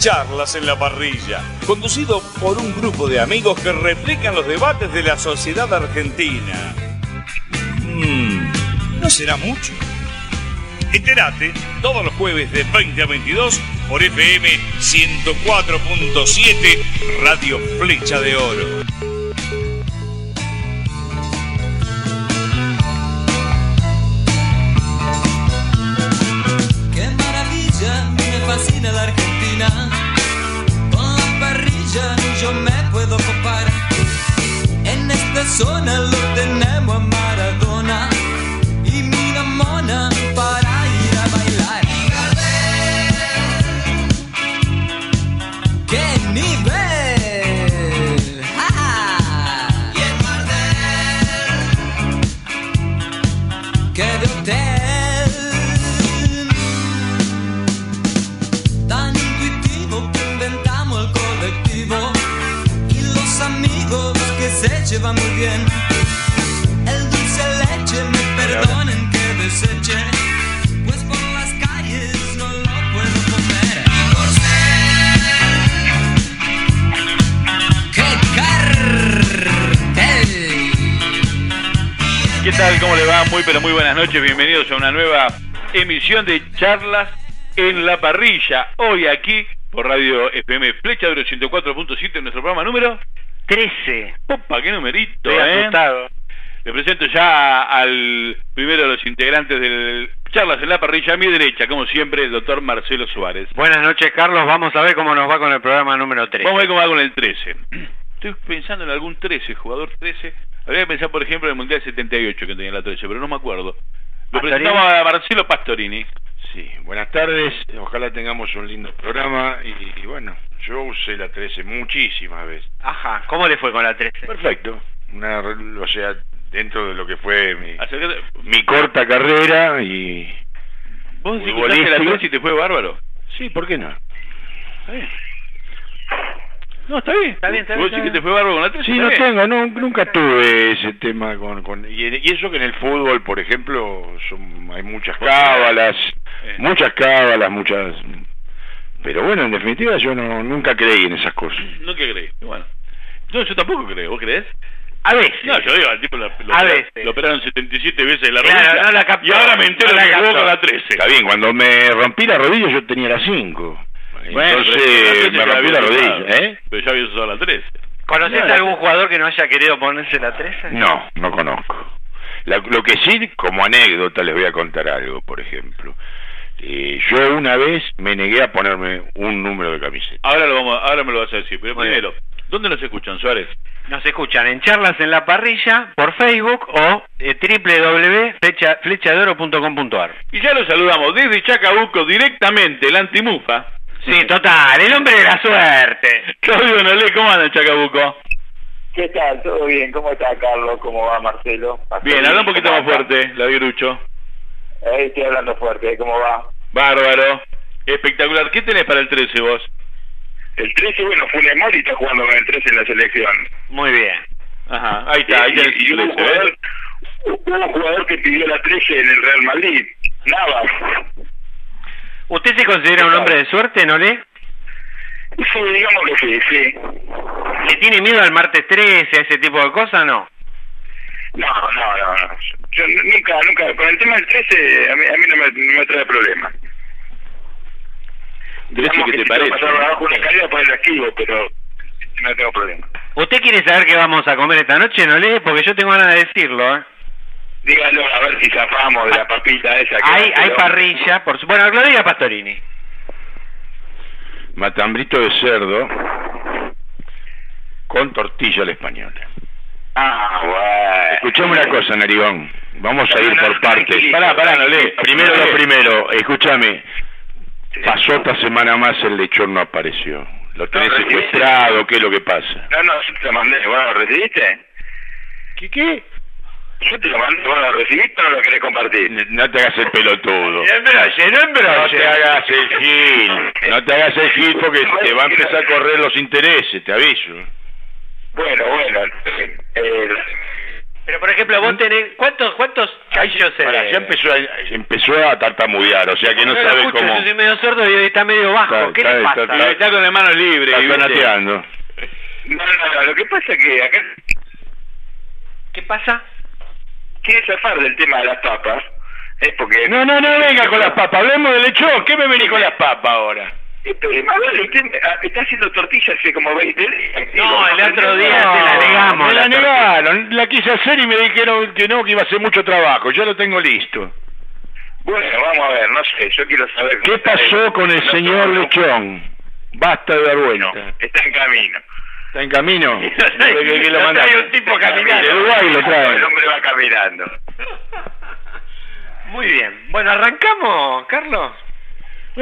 Charlas en la parrilla, conducido por un grupo de amigos que replican los debates de la sociedad argentina. Mm, ¿No será mucho? Enterate todos los jueves de 20 a 22 por FM 104.7 Radio Flecha de Oro. En esta zona lo tenemos se llevan muy bien. El dulce leche, me perdonen que deseche, pues por las calles no lo puedo comer. ¡Qué cartel! ¿Qué tal? ¿Cómo le va? Muy pero muy buenas noches. Bienvenidos a una nueva emisión de charlas en la parrilla. Hoy aquí por Radio FM Flecha Duro 104.7 en nuestro programa número 13. Opa, qué numerito, Estoy ¿eh? asustado. Le presento ya al primero de los integrantes del Charlas en la parrilla. A mi derecha, como siempre, el doctor Marcelo Suárez. Buenas noches, Carlos. Vamos a ver cómo nos va con el programa número 3. Vamos a ver cómo va con el 13. Estoy pensando en algún 13, jugador 13. Habría que pensar, por ejemplo, en el Mundial 78 que tenía la 13, pero no me acuerdo. Lo ¿Pastorini? presentamos a Marcelo Pastorini. Sí, buenas tardes, ojalá tengamos un lindo programa y, bueno, yo usé la 13 muchísimas veces. Ajá, ¿cómo le fue con la 13? Perfecto, una, o sea, dentro de lo que fue mi, Acercate- mi corta carrera y... ¿Vos decís que usaste la Futbolístico. 13 y te fue bárbaro? Sí, ¿por qué no? Está bien. No, está bien. Está bien, está ¿Vos decís que te fue bárbaro con la 13? Sí, no bien. tengo, no, nunca tuve ese tema con... con y, y eso que en el fútbol, por ejemplo, son, hay muchas cábalas, Eh. muchas cábalas, muchas... Pero bueno, en definitiva yo no nunca creí en esas cosas. No que crees. Bueno. No, yo tampoco creo. ¿Vos crees? A veces. No, yo digo, al tipo lo, lo, A operaron- veces. lo operaron 77 veces en la Claro, rodilla. no la captó, y ahora me entero no la que captó. con la 13. Está bien, cuando me rompí la rodilla yo tenía la 5. Bueno, Entonces pero me rompí había la usado. rodilla, ¿eh? Pero ya habías usado la 13. ¿Conoces No, a algún jugador que no haya querido ponerse la 13? No, no conozco. La- lo que sí, como anécdota, les voy a contar algo, por ejemplo. Eh, yo una vez me negué a ponerme un número de camiseta. Ahora, lo vamos, ahora me lo vas a decir. Pero primero, ¿dónde nos escuchan, Suárez? Nos escuchan en charlas en la parrilla por Facebook o eh, www.flechadoro.com.ar. Y ya lo saludamos desde Chacabuco directamente, el antimufa. Sí, total, el hombre de la suerte. Claudio Nolé, ¿cómo anda Chacabuco? ¿Qué tal? ¿Todo bien? ¿Cómo está Carlos? ¿Cómo va Marcelo? Bien, habla un poquito ¿Cómo más fuerte, la Virucho. Ahí estoy hablando fuerte, ¿cómo va? Bárbaro. Espectacular. ¿Qué tenés para el 13 vos? El 13, bueno, Funes Mori está jugando con el 13 en la selección. Muy bien. Ajá, ahí está, ahí Y- tenés y tu hubo un 13, jugador, hubo un jugador que pidió la 13 en el Real Madrid, Navas. ¿Usted se considera un hombre de suerte, no le? Sí, digamos que sí, sí. ¿Le tiene miedo al martes 13, a ese tipo de cosas, no? No, no, no, no. Yo nunca, nunca, con el tema del 13 a mí, a mí no, me, no me trae problema. 13, Digamos ¿qué que te si parece? pasar abajo una escalera, pues lo esquivo, pero no tengo problema. ¿Usted quiere saber qué vamos a comer esta noche, no le? Porque yo tengo ganas de decirlo, ¿eh? Dígalo, a ver si zafamos de la papita esa. que Hay, hay parrilla, por su... Bueno, lo diga Pastorini. Matambrito de cerdo con tortilla a la española. Ah, bueno. Escuchame una cosa, Narigón. Vamos a ir por partes. Pará, pará, Nolé. Primero lo primero, escúchame. Pasó otra semana más, el lechón no apareció. Lo tenés secuestrado, ¿qué es lo que pasa? No, no, yo te lo mandé. ¿Vos lo recibiste? ¿Qué qué? Yo te lo mandé. ¿Vos lo recibiste o no lo querés compartir? No te hagas el pelotudo. embrolle, no No te hagas el gil. No te hagas el gil porque te va a empezar a correr los intereses, te aviso. Bueno, bueno. Eh, Pero por ejemplo, vos tenés... ¿Cuántos, cuántos callos Pará, ya empezó a, empezó a tartamudear, o sea que no, lo sabe escucho, cómo... Yo soy medio sordo y está medio bajo. Está- ¿Qué está- le pasa? está- está con las manos libres. Está y, ¿viste? tonateando. No, no, no, lo que pasa es que acá ¿Qué pasa? quiere zafar del tema de las papas, es porque... No, no, no venga con las papas, hablemos de lechón, ¿qué me venís con las papas ahora? Usted ah, está haciendo tortillas hace como 20 días. No, el otro día No, te la negamos. Me la tortilla. negaron, la quise hacer y me dijeron que no, que iba a ser mucho trabajo, ya lo tengo listo. Bueno, vamos a ver, no sé, yo quiero saber... ¿Qué pasó el- con el no, señor no, no, Lechón? Basta de dar no, vuelta. está en camino. ¿Está en camino? ¿Qué- qué- qué lo trae un tipo caminando. De Uruguay lo El trae. hombre va caminando. Muy bien. Bueno, ¿arrancamos, Carlos?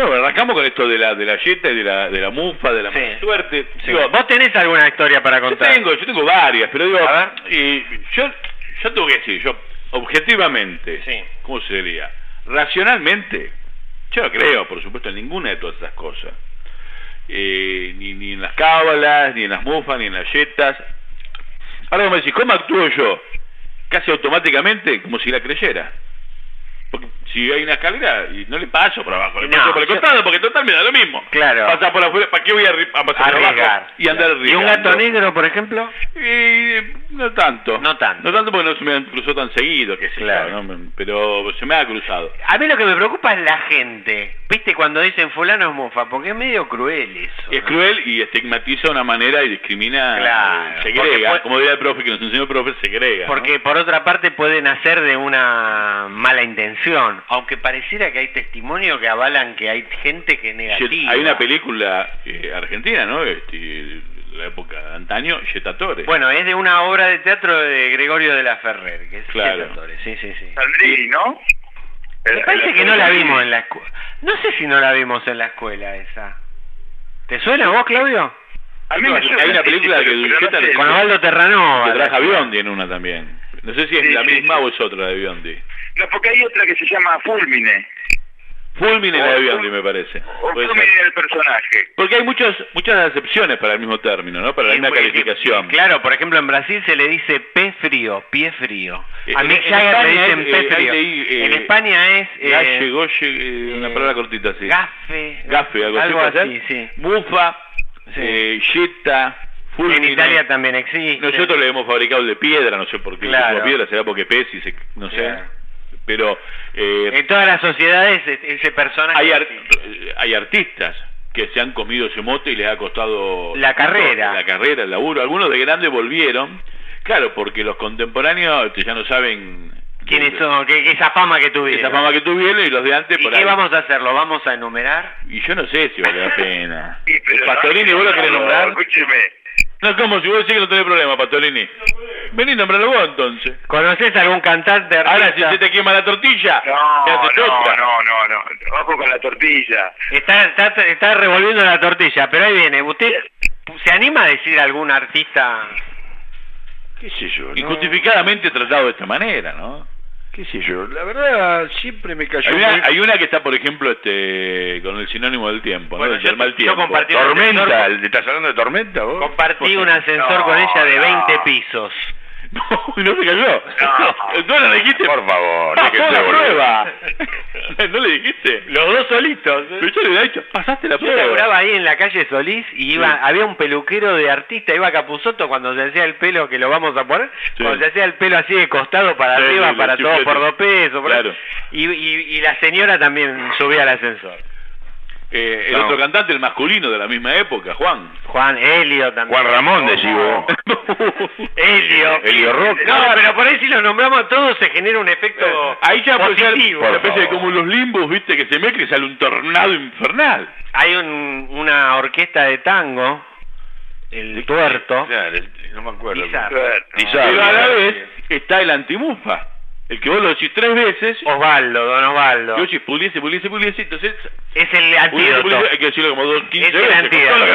Bueno, arrancamos con esto de la de la yeta y de la de la mufa, de la Sí. mala suerte. Sí. Digo, ¿Vos tenés alguna historia para yo contar? tengo, yo tengo varias, pero digo, A ver. y yo yo tengo que decir, yo objetivamente, Sí. ¿cómo sería? Racionalmente, yo no creo, por supuesto, en ninguna de todas esas cosas. Eh, ni, ni en las cábalas, ni en las mufas, ni en las yetas. Ahora vos me decís, ¿cómo actúo yo? Casi automáticamente, como si la creyera. Si hay una escalera y no le paso por abajo, le No, paso por el yo- costado, porque total me da lo mismo. Claro. Pasar por afuera, ¿para qué voy a, a pasar por abajo y andar ¿Y un gato negro, por ejemplo? Eh, no tanto. No tanto. No tanto porque no se me cruzó tan seguido, que sé Claro. yo, ¿no? Pero se me ha cruzado. A mí lo que me preocupa es la gente. ¿Viste cuando dicen fulano es mufa? Porque es medio cruel eso. Es ¿no? cruel y estigmatiza de una manera y discrimina, Claro, segrega, puede- como diría el profe que nos enseñó el profe, segrega. Porque por otra parte pueden hacer de una mala intención, aunque pareciera que hay testimonio que avalan que hay gente que es negativa. Hay una película eh, argentina, ¿no? Este, la época de antaño, Yetatore. Bueno, es de una obra de teatro de Gregorio de la Ferrer, que es Claro. Teatore, sí, sí, sí. Sandrini, ¿no? Me parece que no la vimos en la escuela. No sé si no la vimos en la escuela esa. ¿Te suena vos, Claudio? A mí me suena, hay una película sí, que Dulceta. Con Osvaldo Terranova. que a Biondi en una también. No sé si es Sí, la sí, misma sí. o es otra de Biondi. No, porque hay otra que se llama Fulmine. Fulmine la de Biondi, me parece. O Fulmine ser. del personaje. Porque hay muchos, muchas excepciones para el mismo término, ¿no? Para la Sí, misma porque- calificación. Claro, por ejemplo, en Brasil se le dice pez frío, pie frío. Eh, A en- Mick en Jagger le España dicen es, pez eh, ahí frío. eh, en España es... eh, Galle, goye, eh, una palabra cortita así. Gafe. Gafe, algo, así. así, sí. Mufa, Sí. eh, yeta, En fulmine. Italia también existe. Nosotros le hemos fabricado el de piedra, no sé por qué le Claro. pusimos piedra, será porque pez y se, no sé. Claro. Pero eh, En todas las sociedades ese personaje... hay, ar- hay artistas que se han comido ese mote y les ha costado La carrera. la carrera, el laburo. Algunos de grandes volvieron, claro, porque los contemporáneos ya no saben ¿Quiénes son? ¿Qué, esa fama que tuvieron? esa fama que tuvieron y los de antes ¿Y por qué ahí. vamos a hacer? ¿Lo vamos a enumerar? Y yo no sé si vale la pena. Sí, pero Pastorini, no, ¿vos lo querés no, nombrar? Escúcheme. No, como si vos decís que no tenés problema, Pastorini. Vení, nombralo vos entonces. ¿Conoces algún cantante Ahora, si artista? se te quema la tortilla, No, te haces no, otra. no, no, no. Ojo con la tortilla. Está, está, está revolviendo la tortilla, pero ahí viene. ¿Usted se anima a decir algún artista? ¿Qué sé yo? no? Injustificadamente tratado de esta manera, ¿no? ¿Qué sé yo? La verdad, siempre me cayó Hay una, muy- hay una que está, por ejemplo, este con el sinónimo del tiempo, Bueno, ¿no? yo- mal yo tiempo. compartí- Tormenta, ¿el- ¿estás hablando de tormenta vos? Compartí un ascensor No, con ella de no. 20 pisos. No, se cayó. No. ¿Tú no le dijiste? Por favor, ¡Pasó déjese la boludo. prueba! ¿No le dijiste? Los dos solitos. ¿eh? Pero yo le había dicho, pasaste la Yo prueba. laburaba ahí en la calle Solís y iba, había un peluquero de artista, iba a Capuzoto cuando se hacía el pelo, que lo vamos a poner, Sí. cuando se hacía el pelo así de costado para Sí, arriba, para todos chiflete. por dos pesos. por- Claro. Y, y- y la señora también subía al ascensor. Eh, el No. otro cantante, el masculino de la misma época, Juan. Juan, Helio también. Juan Ramón, decís vos. Helio. Helio Rock. No, pero por ahí si los nombramos a todos se genera un efecto Eh, Ahí ya positivo. una especie de como los limbos, viste, que se mezcla y sale un tornado infernal. Hay un- una orquesta de tango, el tuerto. Claro, el- no me acuerdo. Lizardo. Lizardo. Pero a la vez está el antimufa, el que vos lo decís tres veces, Osvaldo, don Osvaldo. y vos decís puliese, puliese, puliese, entonces Es el antídoto. puliese, hay que decirlo como dos, quince Es el veces. con antídoto. Lo que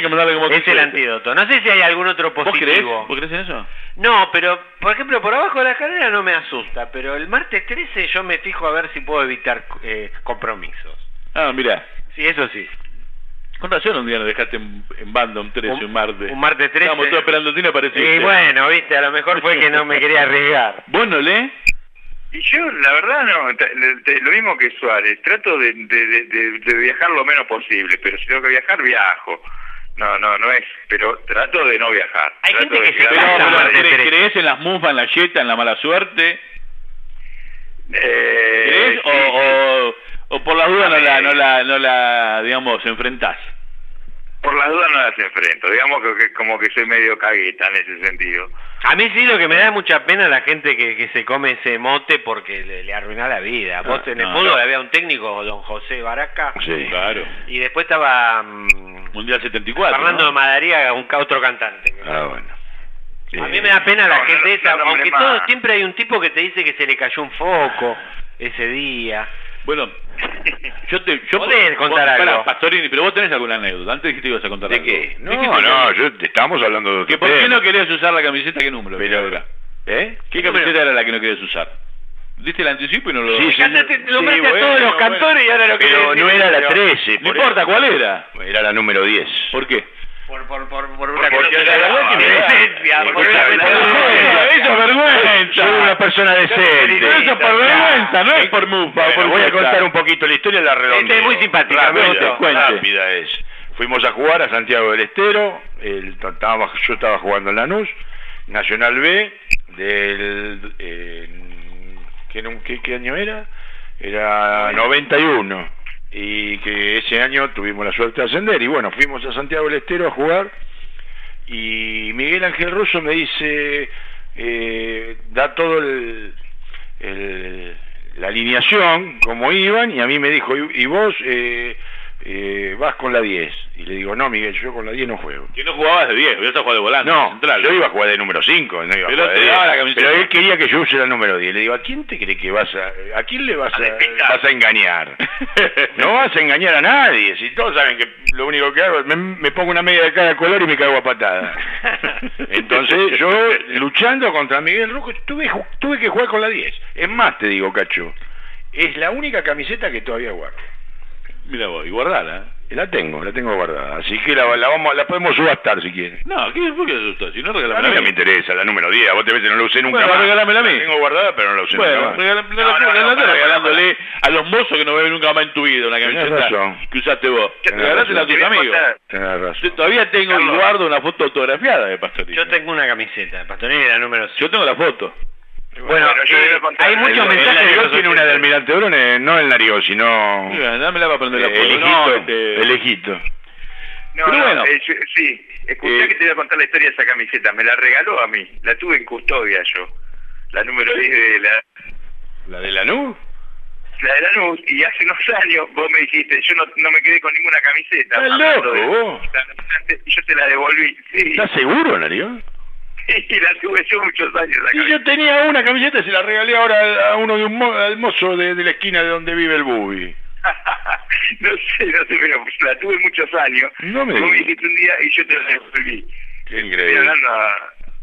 que mandarle como Es 15 el antídoto. No sé si hay algún otro ¿Vos creés? positivo. ¿Vos creés en eso? No, pero por ejemplo, por abajo de la escalera no me asusta, pero el martes 13 yo me fijo a ver si puedo evitar eh, compromisos. Ah, mira. Sí, eso sí. Con razón un día nos dejaste en, en banda un 13, un, martes. Un martes 13. Estábamos todos esperando y no apareciste. Y bueno, viste, a lo mejor fue que no me quería arriesgar. ¿Vos no le? Y yo, la verdad, no, te- te- lo mismo que Suárez, trato de, de, de- viajar lo menos posible, pero si tengo que viajar, viajo. No, no, no es, pero trato de no viajar. Hay Trato gente que se Pero, pero, Martes madre. ¿cre- 13. ¿Crees en las mufas, en la yeta, en la mala suerte? Eh, ¿Crees? sí, o, o, o por las dudas no la, no la, no la, digamos, enfrentás? Por las dudas no las enfrento, digamos que, que como que soy medio cagueta en ese sentido. A mí sí lo que me da mucha pena la gente que, que se come ese mote porque le, le arruina la vida. Vos en el no, fútbol no. había un técnico, don José Baraca, Sí. Claro. y después estaba mm, Mundial 74. Fernando ¿no? Madariaga, un otro cantante. Ah, bueno. A mí me da pena la No, gente no, esa, no, no, aunque todo siempre hay un tipo que te dice que se le cayó un foco ese día. Bueno, yo te... Yo, Podés contar vos- algo. pará, Pastorini, pero vos tenés alguna anécdota. Antes dijiste que ibas a contar ¿De algo. qué? No, ¿De qué te no, querías- yo te estábamos hablando de ¿Que ¿Por qué no querías usar la camiseta? ¿Qué número? Pero- era? ¿Eh? ¿Qué camiseta era la que no querías usar? Diste el anticipo y no lo... Sí, sí, Cállate, sí, nombraste a bueno, todos los bueno. cantores y ahora lo Pero querés no era la pero- 13. No por importa cuál era. Era la número 10. ¿Por qué? Por, por, por, por una cuestión de por una vergüenza. Eso es vergüenza. Soy una persona decente. Eso es por vergüenza, no es por mufa. Voy a contar un poquito la historia de la redonda. Este es muy simpática, gustó. Rápida es. Fuimos a jugar a Santiago del Estero, yo estaba jugando en Lanús, Nacional B, del... eh, ¿qué, nu- qué- qué año era? Era 91, y que ese año tuvimos la suerte de ascender, y bueno, fuimos a Santiago del Estero a jugar, y Miguel Ángel Russo me dice, eh, da todo el, la alineación, como iban, y a mí me dijo, ¿y, y vos eh, eh, vas con la 10? Y le digo, no, Miguel, yo con la 10 no juego. Que no jugabas de 10, ibas a jugar de volante. No, central. yo iba a jugar de número 5, no iba Pero a jugar te de daba 10. la camiseta. Pero él quería que yo usara el número 10. Le digo, ¿a quién te cree que vas a... ¿A quién le vas a, A despistar. vas a engañar? no vas a engañar a nadie. Si todos saben que lo único que hago es me, me pongo una media de cada color y me cago a patada. Entonces yo, luchando contra Miguel Rojo, tuve, tuve que jugar con la 10. Es más, te digo, Cacho, es la única camiseta que todavía guardo. Mira vos, y guardala. La tengo, la tengo guardada. Así que la, la, vamos, la podemos subastar si quieres. No, ¿qué, ¿por qué asustás? Si no, A mí regalámela no me interesa la número 10, a vos te ves que no la usé nunca Bueno, más. regálamela a mí. La tengo guardada, pero no la usé Bueno, nunca más. regala- no, No, no, regalándole a los mozos que no ven nunca más en tu vida una camiseta razón. que usaste vos. Tenés Regalátela a tus amigos. Tenés razón. Todavía tengo y guardo una foto autografiada de Pastorini. Yo tengo una camiseta, Pastorini era número 5. Yo tengo la foto. Bueno, Bueno, eh, hay El- muchos el mensajes Narigó los tiene una de. Almirante Brones, no el Narigó, sino Mira, dámela para prender la eh, el No, hijito. este- El hijito. No, Pero no, bueno. eh, yo- sí, escuché Eh, que te iba a contar la historia de esa camiseta, me la regaló a mí, la tuve en custodia yo, la número 10 de la, ¿La de Lanús? la de Lanús, y hace unos años vos me dijiste, yo no, no me quedé con ninguna camiseta. Loco, de- yo te la devolví, sí, ¿Estás seguro, Narigó? y la tuve yo muchos años. la Y yo tenía una camiseta y se la regalé ahora a uno de un mo- al mozo de, de la esquina de donde vive el Bubi. no sé, no sé, pero la tuve muchos años. No me me dijiste un día y yo te la devolví. Qué increíble.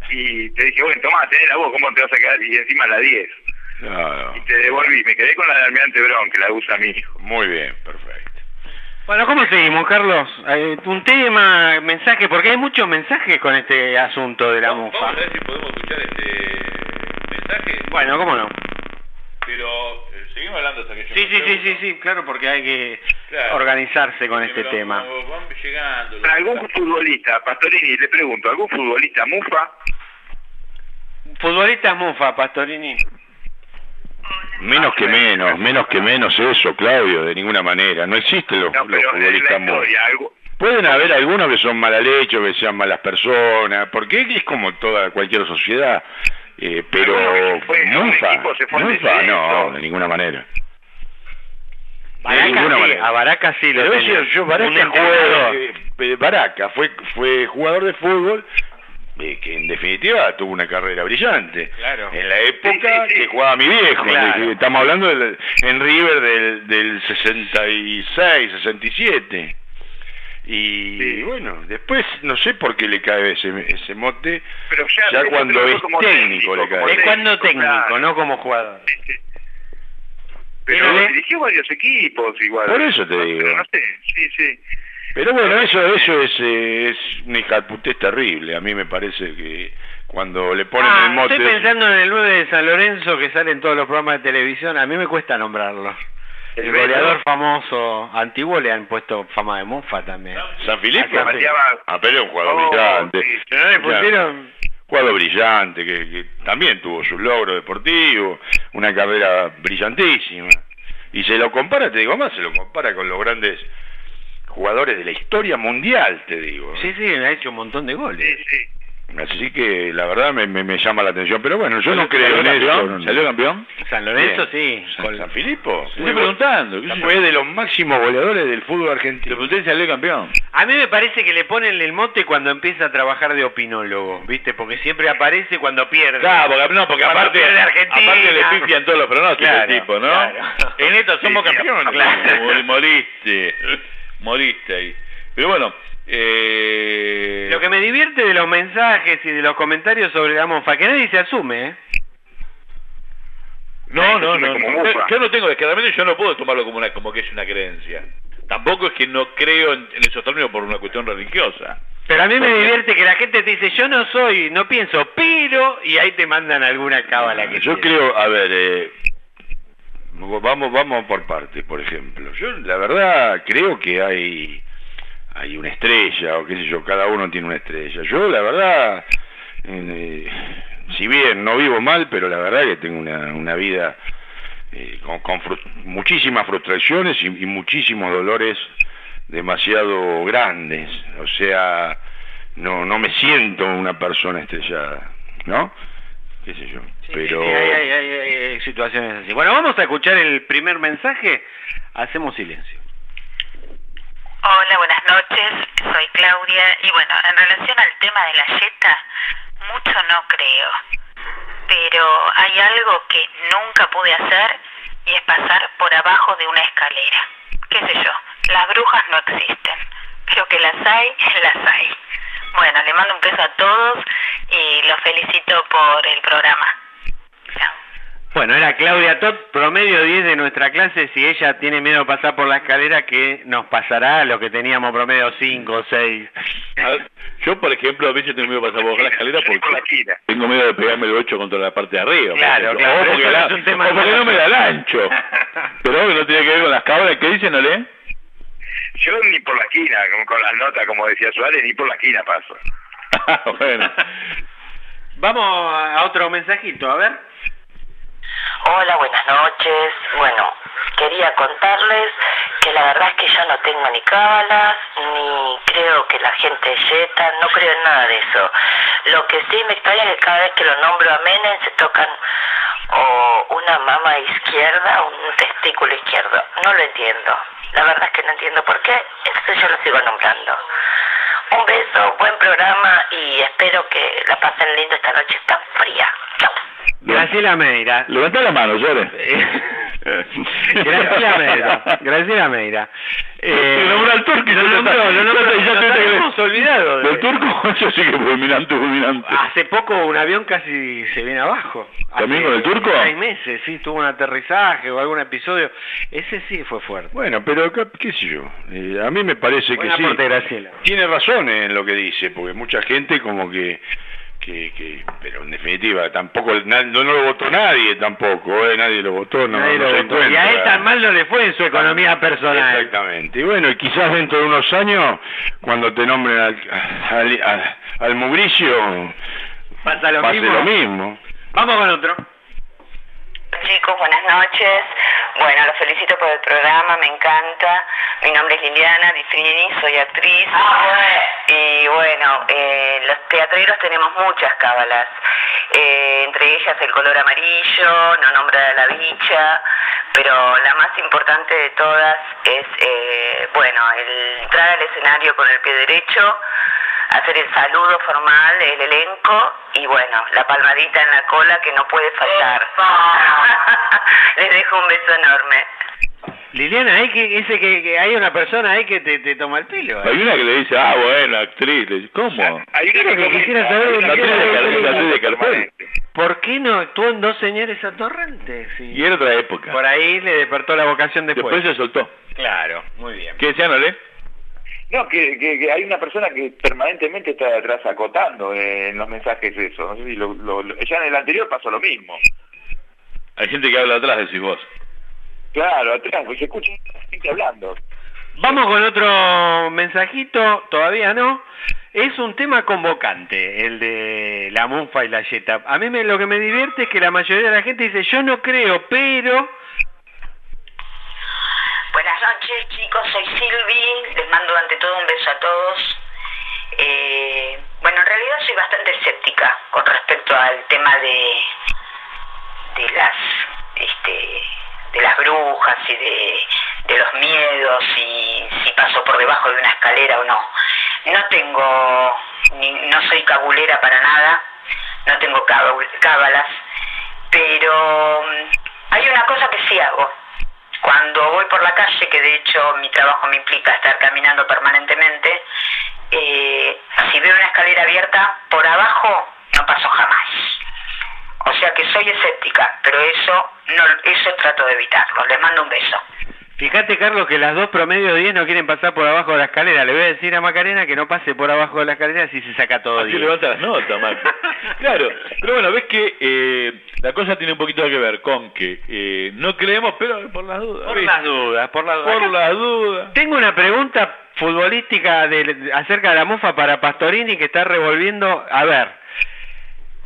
y te dije, bueno, tomá, tenés la vos, ¿cómo te vas a quedar? Y encima la 10. No, Y te devolví, me quedé con la de Almirante Brown, que la usa mi hijo. Muy bien, perfecto. Bueno, ¿cómo seguimos, Carlos? Eh, un tema, mensaje, porque hay muchos mensajes con este asunto de la Vamos mufa. a ver si podemos escuchar este mensaje. Bueno, ¿cómo no? Pero eh, seguimos hablando hasta que yo Sí, me sí, sí, pregunto. sí, sí, claro, porque hay que Claro. organizarse con este tema. Van llegando. Algún futbolista, Pastorini, le pregunto, ¿algún futbolista mufa? Futbolistas mufa, Pastorini. Menos que menos, menos que menos eso, Claudio, de ninguna manera. No existen los, No, futbolistas historia, algo, Pueden haber algunos que son mal hechos, que sean malas personas, porque es como toda cualquier sociedad. Eh, pero se fue, ¿no? De ninguna manera. De Baraca ninguna sí, manera. a Baraca sí lo Pero tenía. yo, yo Un Baraca, eh, Baraca fue, fue jugador de fútbol eh, que en definitiva tuvo una carrera brillante. Claro. En la época Sí, sí, sí. que jugaba mi viejo, Claro. de- estamos hablando del, en River del, del 66, 67. Y Sí. bueno, después no sé por qué le cae ese, ese mote. pero ya, Ya pero cuando es como técnico le cae. Es cuando técnico, claro. no como jugador. Sí, sí. Pero dirigió varios equipos igual. Por eso te No, digo. pero No sé, sí, sí. Pero bueno, eso eso es, eh, es una hijaputez terrible. A mí me parece que cuando le ponen Ah, el mote... estoy pensando en el 9 de San Lorenzo que sale en todos los programas de televisión. A mí me cuesta nombrarlo. El, El goleador famoso antiguo le han puesto fama de mufa también. San Filipe. Ah, pero es un jugador Oh, brillante. sí. No le Claro. pusieron... Jugador brillante, que, que también tuvo sus logros deportivos, una carrera brillantísima. Y se lo compara, te digo más, se lo compara con los grandes jugadores de la historia mundial, te digo. Sí, sí, ha hecho un montón de goles. Sí, sí. Así que la verdad me, me- me llama la atención. Pero bueno, yo no ¿Salió creo en eso. ¿Salió campeón? San Lorenzo sí. San, San Filipo. Estoy preguntando. Fue de los máximos goleadores del fútbol argentino. pregunté si salió campeón. A mí me parece que le ponen el mote cuando empieza a trabajar de opinólogo, ¿viste? Porque siempre aparece cuando pierde. Claro, porque, no, porque Cuando aparte, pierde Argentina. aparte le pifian todos los pronósticos Claro, el tipo, ¿no? claro. En esto somos campeones. claro. Moriste, moriste ahí. Pero bueno, eh... Lo que me divierte de los mensajes y de los comentarios sobre la monfa, que nadie se asume, ¿eh? No, no, no. Yo no tengo, es que realmente yo no puedo tomarlo como una, como que es una creencia. Tampoco es que no creo en, en esos términos por una cuestión religiosa. Pero a mí me divierte que la gente te dice, yo no soy, no pienso, pero... Y ahí te mandan alguna cábala que Yo tiene. creo, a ver, eh, vamos vamos por partes, por ejemplo. Yo la verdad creo que hay hay una estrella o qué sé yo, cada uno tiene una estrella. Yo la verdad, eh, si bien no vivo mal, pero la verdad que tengo una, una vida eh, con, muchísimas frustraciones y, y muchísimos dolores demasiado grandes. O sea, no no me siento una persona estrellada, ¿no? Qué sé yo. Sí, pero sí, hay, hay- hay- hay- hay situaciones así. Bueno, vamos a escuchar el primer mensaje. Hacemos silencio. Hola, buenas noches. Soy Claudia. Y bueno, en relación al tema de la yeta, mucho no creo. Pero hay algo que nunca pude hacer y es pasar por abajo de una escalera. ¿Qué sé yo? Las brujas no existen. Pero que las hay, las hay. Bueno, le mando un beso a todos y los felicito por el programa. Chao. Bueno, era Claudia Tot, promedio 10 de nuestra clase. Si ella tiene miedo de pasar por la escalera, ¿qué nos pasará a los que teníamos promedio 5 o 6? A ver, yo, por ejemplo, a veces tengo miedo de pasar por la escalera porque tengo miedo de pegarme el 8 contra la parte de arriba. Claro, claro, O porque, la- es un tema o porque no me da el ancho. Pero no tiene que ver con las cámaras. ¿Qué dicen, Ole? Yo ni por la esquina, con las notas, como decía Suárez, ni por la esquina paso. bueno. Vamos a otro mensajito, a ver. Hola, buenas noches. Bueno, quería contarles que la verdad es que yo no tengo ni cábalas, ni creo que la gente es yeta, no creo en nada de eso. Lo que sí me extraña es que cada vez que lo nombro a Menem se tocan o una mama izquierda o un testículo izquierdo. No lo entiendo. La verdad es que no entiendo por qué, entonces yo lo sigo nombrando. Un beso, buen programa y espero que la pasen lindo esta noche tan fría. Chao. Graciela Meira. Levanta la mano, Ole. Graciela Meira. Graciela Meira. Eh, Lo nombró al turco y lo nombró, lo nombró, está- ya está- habíamos olvidado. de- Del turco, yo sí que fulminante, fulminante. Hace poco un avión casi se viene abajo. ¿También con el turco? Seis meses, sí, tuvo un aterrizaje o algún episodio. Ese sí fue fuerte. bueno, pero qué, qué sé yo, eh, a mí me parece Buen que sí. Graciela. Tiene razón en lo que dice, porque mucha gente como que, que, que pero en definitiva tampoco, no, no lo votó nadie tampoco, eh, nadie lo votó, no, Nadie no lo votó. Y a él tan mal no le fue en su economía personal. Exactamente. Y bueno, y quizás dentro de unos años, cuando te nombren al, al, al- al Mugricio, Pasa lo pase mismo. lo mismo. Vamos con otro. Chicos, buenas noches. Bueno, los felicito por el programa, me encanta. Mi nombre es Liliana Difrini, soy actriz. Y bueno, eh, los teatreros tenemos muchas cábalas. Eh, entre ellas el color amarillo, no nombra la bicha, pero la más importante de todas es, eh, bueno, el entrar al escenario con el pie derecho, hacer el saludo formal, el elenco y bueno, la palmadita en la cola que no puede faltar. Les dejo un beso enorme. Liliana, hay que, dice que, que hay una persona ahí que te, te toma el pelo. ¿eh? Hay una que le dice, ah, bueno, actriz. Le dice, ¿Cómo? Hay una que quisiera saber actriz de. ¿Por qué no actuó en Dos Señores a Torrente? Sí. Y era otra época. Por ahí le despertó la vocación después. Después se soltó. Claro, muy bien. ¿Qué decían, Ole? No, que, que- que hay una persona que permanentemente está detrás acotando eh, en los mensajes eso. No sé si lo- lo- lo- ya en el anterior pasó lo mismo. Hay gente que habla atrás, decís vos. Claro, atrás, pues se escucha gente hablando. Vamos con otro mensajito, todavía no. Es un tema convocante, el de la Munfa y la Jetta. A mí me, lo que me divierte es que la mayoría de la gente dice, yo no creo, pero... Buenas noches chicos, soy Silvi, les mando ante todo un beso a todos. Eh, bueno, en realidad soy bastante escéptica con respecto al tema de, de las este, de las brujas y de, de los miedos y si paso por debajo de una escalera o no. No tengo, no soy cabulera para nada, no tengo cábalas, pero mm, hay una cosa que sí hago. Cuando voy por la calle, que de hecho mi trabajo me implica estar caminando permanentemente, eh, si veo una escalera abierta, por abajo no paso jamás. O sea que soy escéptica, pero eso eso trato de evitarlo. Les mando un beso. Fíjate, Carlos, que las dos promedio 10 no quieren pasar por abajo de la escalera. Le voy a decir a Macarena que no pase por abajo de la escalera si se saca todo Así 10. levanta las notas, Marco. Claro, pero bueno, ves que eh, la cosa tiene un poquito que ver con que eh, no creemos, pero por las dudas. Por las dudas, por las dudas. Por Acá las dudas. Tengo una pregunta futbolística de- acerca de la mufa para Pastorini que está revolviendo. A ver,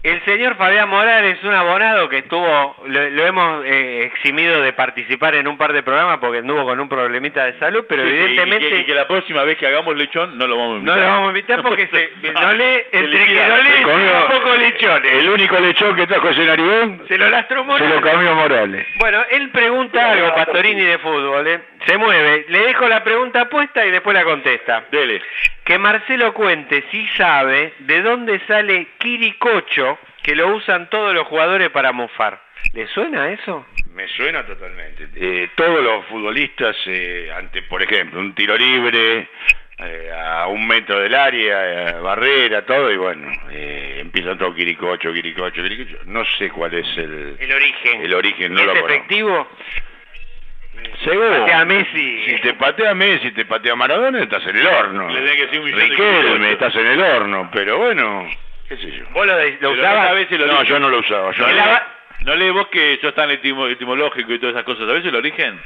el señor Fabián Morales, un abonado que estuvo, lo, lo hemos eh, eximido de participar en un par de programas porque anduvo con un problemita de salud, pero Sí, evidentemente y que, y que la próxima vez que hagamos lechón no lo vamos a no invitar. lo vamos a invitar porque se, no le, Se entre que no le Se un poco lechones. El único lechón que trajo ese narigón Se lo lastró se Morales. lo comió Morales. Bueno, él pregunta algo, Pastorini de fútbol, ¿eh? Se mueve. Le dejo la pregunta puesta y después la contesta. Dele. Que Marcelo cuente si sabe de dónde sale Quiricocho, que lo usan todos los jugadores para mofar. ¿Le suena eso? Me suena totalmente. Eh, todos los futbolistas, eh, ante, por ejemplo, un tiro libre, eh, a un metro del área, barrera, todo, y bueno, empiezan todo quiricocho, quiricocho, quiricocho. No sé cuál es el, El origen. el origen, no ¿Es lo conozco. Seguro. Patea a Messi. Si te patea Messi, te patea Maradona, estás en el horno. Le tenés que decir un millón Riquelme, estás en el horno, pero bueno, qué sé yo. ¿Vos lo, de- usabas? No, yo no lo usaba. Yo ¿No, la lees vos que sos tan etimo- etimológico y todas esas cosas? ¿Sabés el origen?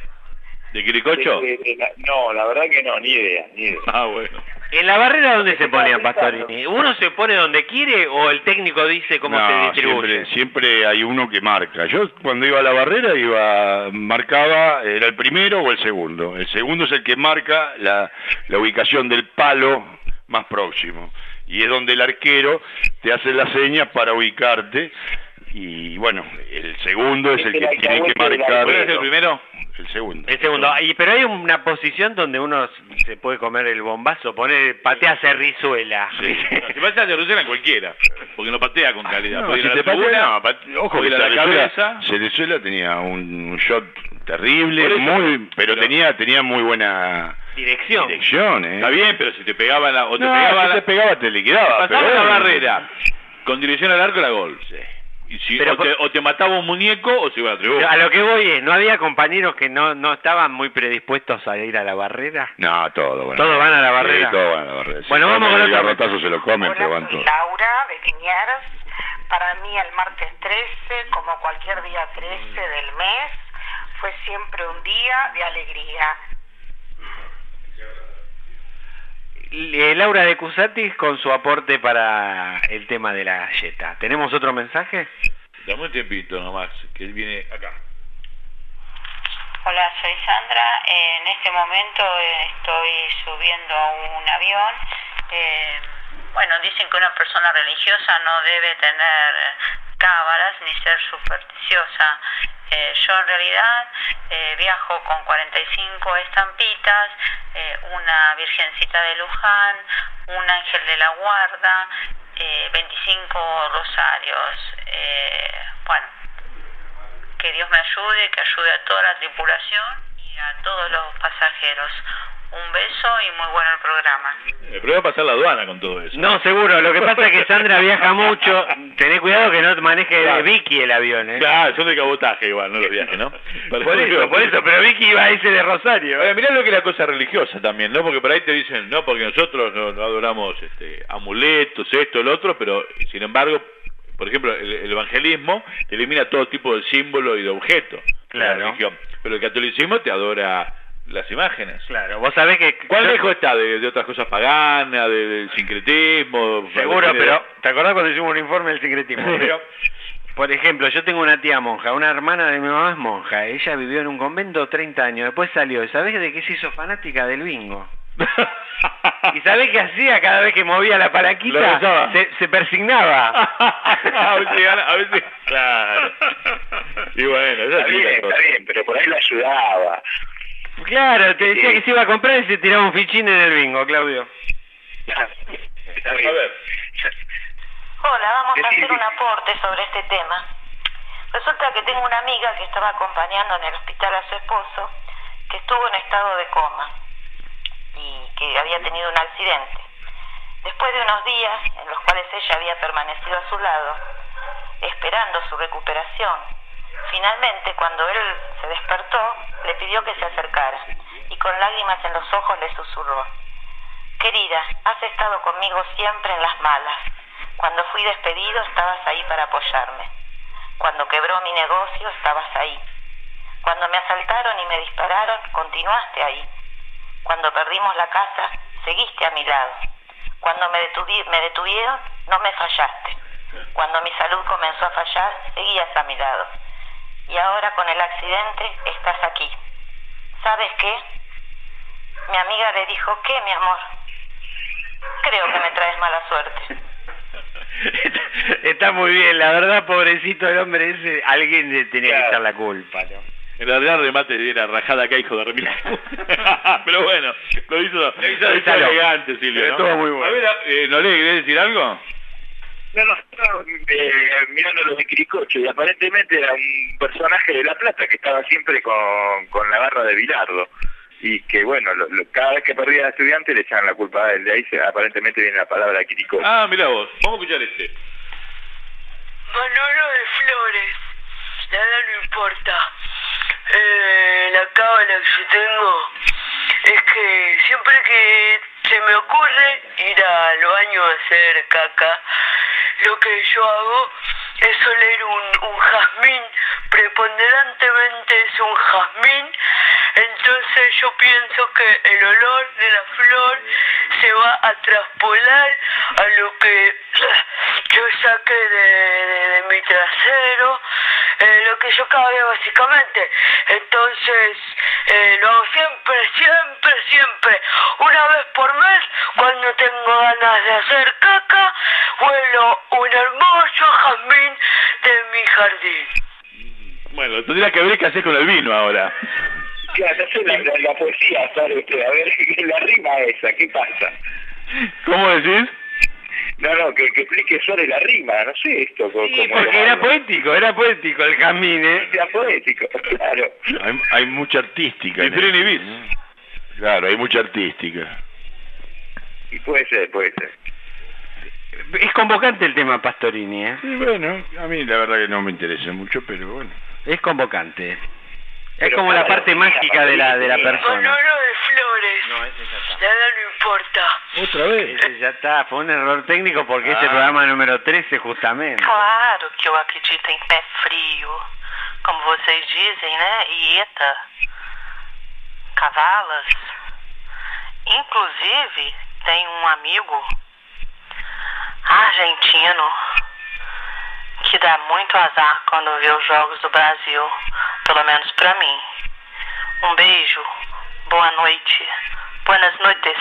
¿De Quiricocho? La- no, la verdad que no, ni idea, ni idea. Ah, bueno. ¿En la barrera dónde se ponía Pastorini? ¿Uno se pone donde quiere o el técnico dice cómo No, se distribuye? Siempre, siempre hay uno que marca. Yo cuando iba a la barrera iba marcaba era el primero o el segundo. El segundo es el que marca la, la ubicación del palo más próximo y es donde el arquero te hace las señas para ubicarte y bueno, el segundo es el que tiene que marcar ¿Cuál es el primero? El segundo. El segundo. Y, pero hay una posición donde uno se puede comer el bombazo, poner, patea cerrizuela. Sí. Si pasa de Rusela en cualquiera, porque no patea con calidad. No, si a te la patea, no, ojo que la cabeza. Cerezuela tenía un, shot terrible, eso, muy, pero, pero- tenía tenía muy buena Dirección. dirección, ¿eh? Está bien, pero si te pegaba la, o te No, pegaba si la, te pegaba te liquidaba. pasaba pero la barrera con dirección al arco era gol. Y si, Pero o, te, o te mataba un muñeco o se iba a la tribuna. A lo que voy es, ¿no había compañeros que no, no estaban muy predispuestos a ir a la barrera? No, todo. Bueno. ¿Todos van a la barrera? Sí, todos van a la barrera. Bueno, vamos con el otro. garrotazo se lo comen, pero van todos. Laura de Liniers. Para mí el martes 13, como cualquier día 13 del mes, fue siempre un día de alegría. Eh, Laura de Cusatis con su aporte para el tema de la galleta. ¿Tenemos otro mensaje? Dame un tiempito nomás, que él viene acá. Hola, soy Sandra. En este momento eh, estoy subiendo a un avión. Eh, bueno, dicen que una persona religiosa no debe tener cábalas ni ser supersticiosa. Eh, yo en realidad eh, viajo con 45 estampitas, eh, una Virgencita de Luján, un Ángel de la Guarda, eh, 25 rosarios. Eh, bueno, que Dios me ayude, que ayude a toda la tripulación a todos los pasajeros. Un beso y muy bueno el programa. El problema es pasar la aduana con todo eso. No, seguro. Lo que pasa es que Sandra viaja mucho. Tené cuidado que no maneje Claro. Vicky el avión, ¿eh? Claro, son de cabotaje igual, no los viajes, ¿no? Por eso, por eso. Pero Vicky iba a ese de Rosario. Ahora, mirá lo que es la cosa religiosa también, ¿no? Porque por ahí te dicen, no, porque nosotros no, no adoramos este, amuletos, esto, el otro, pero sin embargo, por ejemplo, el, el evangelismo elimina todo tipo de símbolo y de objeto Claro. la religión. Pero el catolicismo te adora las imágenes. Claro, vos sabés que... ¿Cuál lejos está de, de otras cosas paganas, de- del sincretismo? Seguro, de- pero ¿te acordás cuando hicimos un informe del secretismo? Pero, por ejemplo, yo tengo una tía monja, una hermana de mi mamá es monja. Ella vivió en un convento 30 años, después salió. ¿Y ¿Sabés de qué se hizo fanática del bingo? ¿Y sabés qué hacía cada vez que movía la rezaba. Se, se persignaba. a veces gana, a veces... Claro. Y bueno, esa Está es bien, está bien, pero por ahí lo ayudaba. Claro, te decía Sí. que se iba a comprar y se tiraba un fichín en el bingo, Claudio. A ver. Hola, vamos a hacer un aporte sobre este tema. Resulta que tengo una amiga que estaba acompañando en el hospital a su esposo, que estuvo en estado de coma y que había tenido un accidente. Después de unos días en los cuales ella había permanecido a su lado, esperando su recuperación, finalmente cuando él se despertó, le pidió que se acercara y con lágrimas en los ojos le susurró. Querida, has estado conmigo siempre en las malas. Cuando fui despedido estabas ahí para apoyarme. Cuando quebró mi negocio estabas ahí. Cuando me asaltaron y me dispararon, continuaste ahí. Cuando perdimos la casa, seguiste a mi lado. Cuando me, detuvi- me detuvieron, no me fallaste. Cuando mi salud comenzó a fallar, seguías a mi lado. Y ahora con el accidente estás aquí. ¿Sabes qué? Mi amiga le dijo, ¿qué, mi amor? Creo que me traes mala suerte. Está muy bien, la verdad, pobrecito el hombre ese, alguien le tenía que echar la culpa, ¿no? En realidad el remate era rajada acá, hijo de remil. Pero bueno, lo hizo, lo hizo, de salón. elegante, Silvio. ¿no? estuvo muy bueno. A ver, eh, ¿no le querés decir algo? No, no, estaba eh, mirando lo de Quiricocho y aparentemente era un personaje de La Plata que estaba siempre con, con la barra de Bilardo. Y que bueno, lo- lo- cada vez que perdía a estudiante le echaban la culpa a él. De ahí se- aparentemente viene la palabra Quiricocho. Ah, mira vos, vamos a escuchar este. Manolo de Flores, nada no importa. Eh, la cábala que yo tengo es que siempre que se me ocurre ir al baño a hacer caca, lo que yo hago es oler un, un jazmín, preponderantemente es un jazmín, entonces yo pienso que el olor de la flor se va a traspolar a lo que yo saqué de, de- mi trasero, eh, lo que yo cagué básicamente. Entonces eh, lo hago siempre, siempre, siempre. Una vez por mes, cuando tengo ganas de hacer caca, huelo un hermoso jazmín de mi jardín. Bueno, tendría que ver qué hacer con el vino ahora. Claro, no sé la, la- la poesía, ¿sabe usted? A ver, la rima esa, ¿qué pasa? ¿Cómo decís? No, no, que, que explique sobre la rima, no sé esto. Sí, porque era poético, era poético el jazmín, ¿eh? Era poético, claro. Hay, hay mucha artística. Y en Trini. Claro, hay mucha artística. Y puede ser, puede ser. Es convocante el tema Pastorini, ¿eh? Sí, bueno, a mí la verdad que no me interesa mucho, pero bueno. Es convocante. Es Pero como la parte mágica de la, de la persona. Manolo de Flores, No, ese ya está. nada no importa. ¿Otra vez? Ese ya está, fue un error técnico porque este Ah. programa número 13 justamente. Claro que eu acredito em pé frio, como vocês dizem, né? E ETA, cavalas. Inclusive, tem um amigo argentino que dá muito azar quando vê os jogos do Brasil, pelo menos pra mim. Um beijo, boa noite, buenas noites.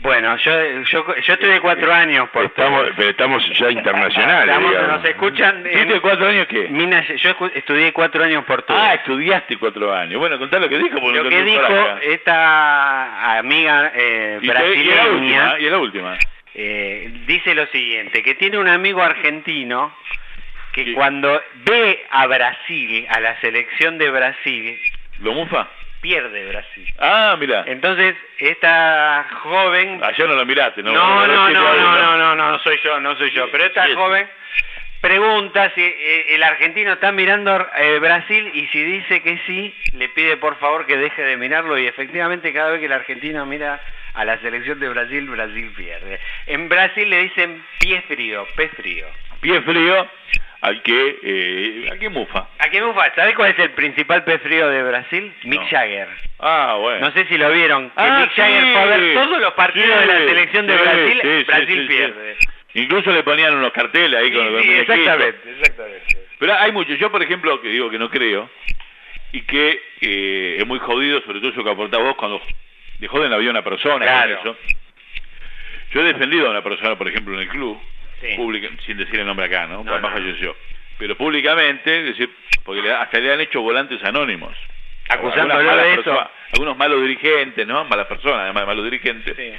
Bueno, yo, yo, yo de cuatro años por Estamos, pero estamos ya internacionales. Estamos- nos escuchan. ¿Tuviste cuatro años qué? Minas- yo estudié cuatro años portugués. Ah, estudiaste cuatro años. Bueno, contá lo que dijo. porque Lo que dijo para esta amiga eh, Y, fue- y la brasileña última, y la última. Eh, dice lo siguiente, que tiene un amigo argentino que Sí. cuando ve a Brasil, a la selección de Brasil, ¿Lo mufa? Pierde Brasil. Ah, mira. Entonces, esta joven... Ayer no lo miraste, ¿no? No, no, no, no, no, no, no, no soy yo, no soy yo. Pero esta joven pregunta si eh, el argentino está mirando eh, Brasil y si dice que sí, le pide por favor que deje de mirarlo y efectivamente cada vez que el argentino mira a la selección de Brasil, Brasil pierde. En Brasil le dicen pie frío, pez frío. Pie frío al que, eh, al que mufa. ¿A qué mufa? ¿Sabes cuál es el principal pez frío de Brasil? Mick No. Jagger. Ah, bueno. No sé si lo vieron. Que Ah, Mick Jagger fue a ver todos los partidos Sí, de la selección de sí, Brasil. Brasil pierde. Incluso le ponían unos carteles ahí con los exactamente, exactamente. Pero hay muchos. Yo, por ejemplo, que digo que no creo, y que eh, es muy jodido, sobre todo eso que aportás vos cuando le joden la vida a una persona. Claro. eso. Yo he defendido a una persona, por ejemplo, en el club, Sí. pública- sin decir el nombre acá, ¿no? No, Además no. falleció. Pero públicamente, es decir, porque hasta le han hecho volantes anónimos. Acusándolo de eso. Algunos malos dirigentes, ¿no? Malas personas, además de malos dirigentes. Sí.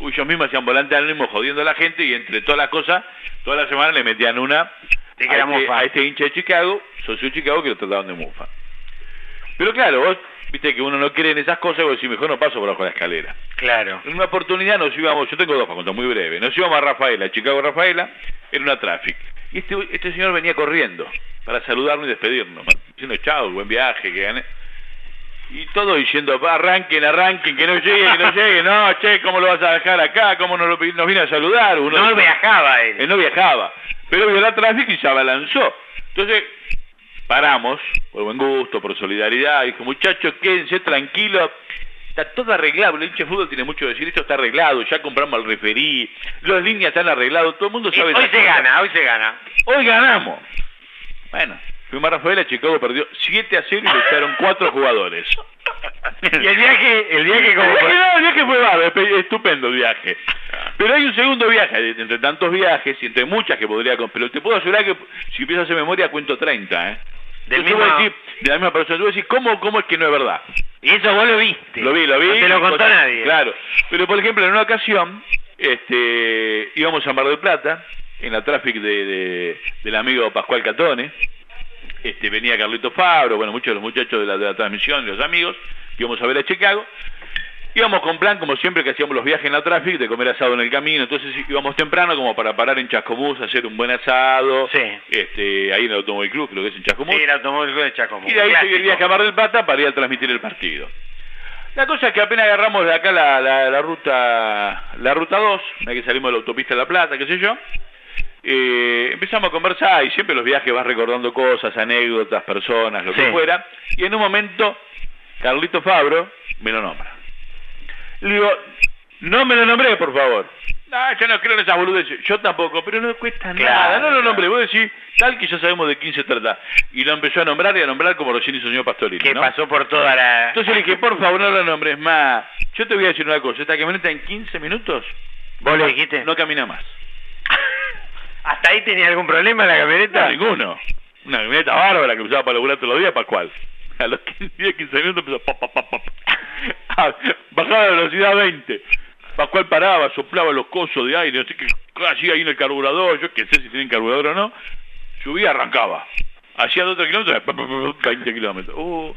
Uy, ellos mismos hacían volantes anónimos jodiendo a la gente y entre todas las cosas, toda la semana le metían una De que a, este, a este hincha de Chicago, socio de Chicago, que lo trataban de mufa. Pero claro, vos viste que uno no cree en esas cosas, vos decís, mejor no paso por abajo de la escalera. Claro. En una oportunidad nos íbamos, yo tengo dos para contar muy breve, nos íbamos a Rafaela, a Chicago Rafaela, en una traffic. Y este, este señor venía corriendo para saludarnos y despedirnos, diciendo chao, buen viaje, que gané. Y todo diciendo, "Pa, arranquen, arranquen, que no llegue, que no llegue, no, che, ¿cómo lo vas a dejar acá? ¿Cómo nos, lo, nos vino a saludar? Uno No viajaba él. él no viajaba, pero vio la tráfico y se abalanzó. Entonces, paramos, por buen gusto, por solidaridad, dijo, muchachos, quédense tranquilos, está todo arreglado, el hincha de fútbol tiene mucho que decir, esto está arreglado, ya compramos al referí, las líneas están arregladas, todo el mundo Y sabe... hoy esas se gana, hoy se gana. Hoy ganamos. Bueno, fuimos a Rafaela, Chicago perdió 7 a 0 y le echaron 4 jugadores. Y el viaje, el viaje como El fue. viaje, no, el viaje fue espe- estupendo el viaje. Pero hay un segundo viaje, entre tantos viajes y entre muchas que podría... Pero te puedo asegurar que si empiezo a hacer memoria cuento 30, ¿eh? Del mismo- decís, de la misma persona. Tú decís, ¿cómo, ¿cómo es que no es verdad? Y eso vos lo viste. Lo vi, lo vi. No te lo contó Cosas- nadie. Claro. Pero por ejemplo, en una ocasión, este, íbamos a Mar del Plata, en la de, de- del amigo Pascual Catone. Este, venía Carlito Fabro, bueno, muchos de los muchachos de la, de la transmisión, los amigos, íbamos a ver a Chicago. Íbamos con plan, como siempre que hacíamos los viajes en la tráfico, de comer asado en el camino, entonces íbamos temprano como para parar en Chascomús, hacer un buen asado, Sí. este, ahí en el Automóvil Club, que lo que es en Chascomús. Sí, el automóvil de Chacomú. Y de ahí seguí el viaje a Mar del Plata para ir a transmitir el partido. La cosa es que apenas agarramos de acá la, la- la ruta la ruta 2, una que salimos de la autopista de La Plata, qué sé yo, eh, empezamos a conversar y siempre los viajes vas recordando cosas, anécdotas, personas, lo que Sí. fuera, y en un momento Carlito Fabro me lo nombra. Le digo, no me lo nombré, por favor. No, yo no creo en esas boludeces. Yo tampoco, pero no cuesta Claro, nada. No lo nombré. Vos decís, tal que ya sabemos de quién se trata. Y lo empezó a nombrar y a nombrar como recién hizo el señor Pastorini. Que ¿no? pasó por toda la... Entonces le dije, por favor, no lo nombres más. Yo te voy a decir una cosa. Esta camioneta en 15 minutos ¿Vos le dijiste? no camina más. ¿Hasta ahí tenía algún problema la camioneta? No, ninguno. Una camioneta bárbara que usaba para laburar todos los días, Pascual. A los 15, 10, 15 minutos empezó pop, pop, pop. Ah, Bajaba la velocidad a 20. Pascual paraba, soplaba los cosos de aire, no sé qué hacía ahí en el carburador, yo qué sé si tienen carburador o no. Subía, arrancaba. Hacía 2 o 3 kilómetros, pop, pop, pop, 20 kilómetros. Uh.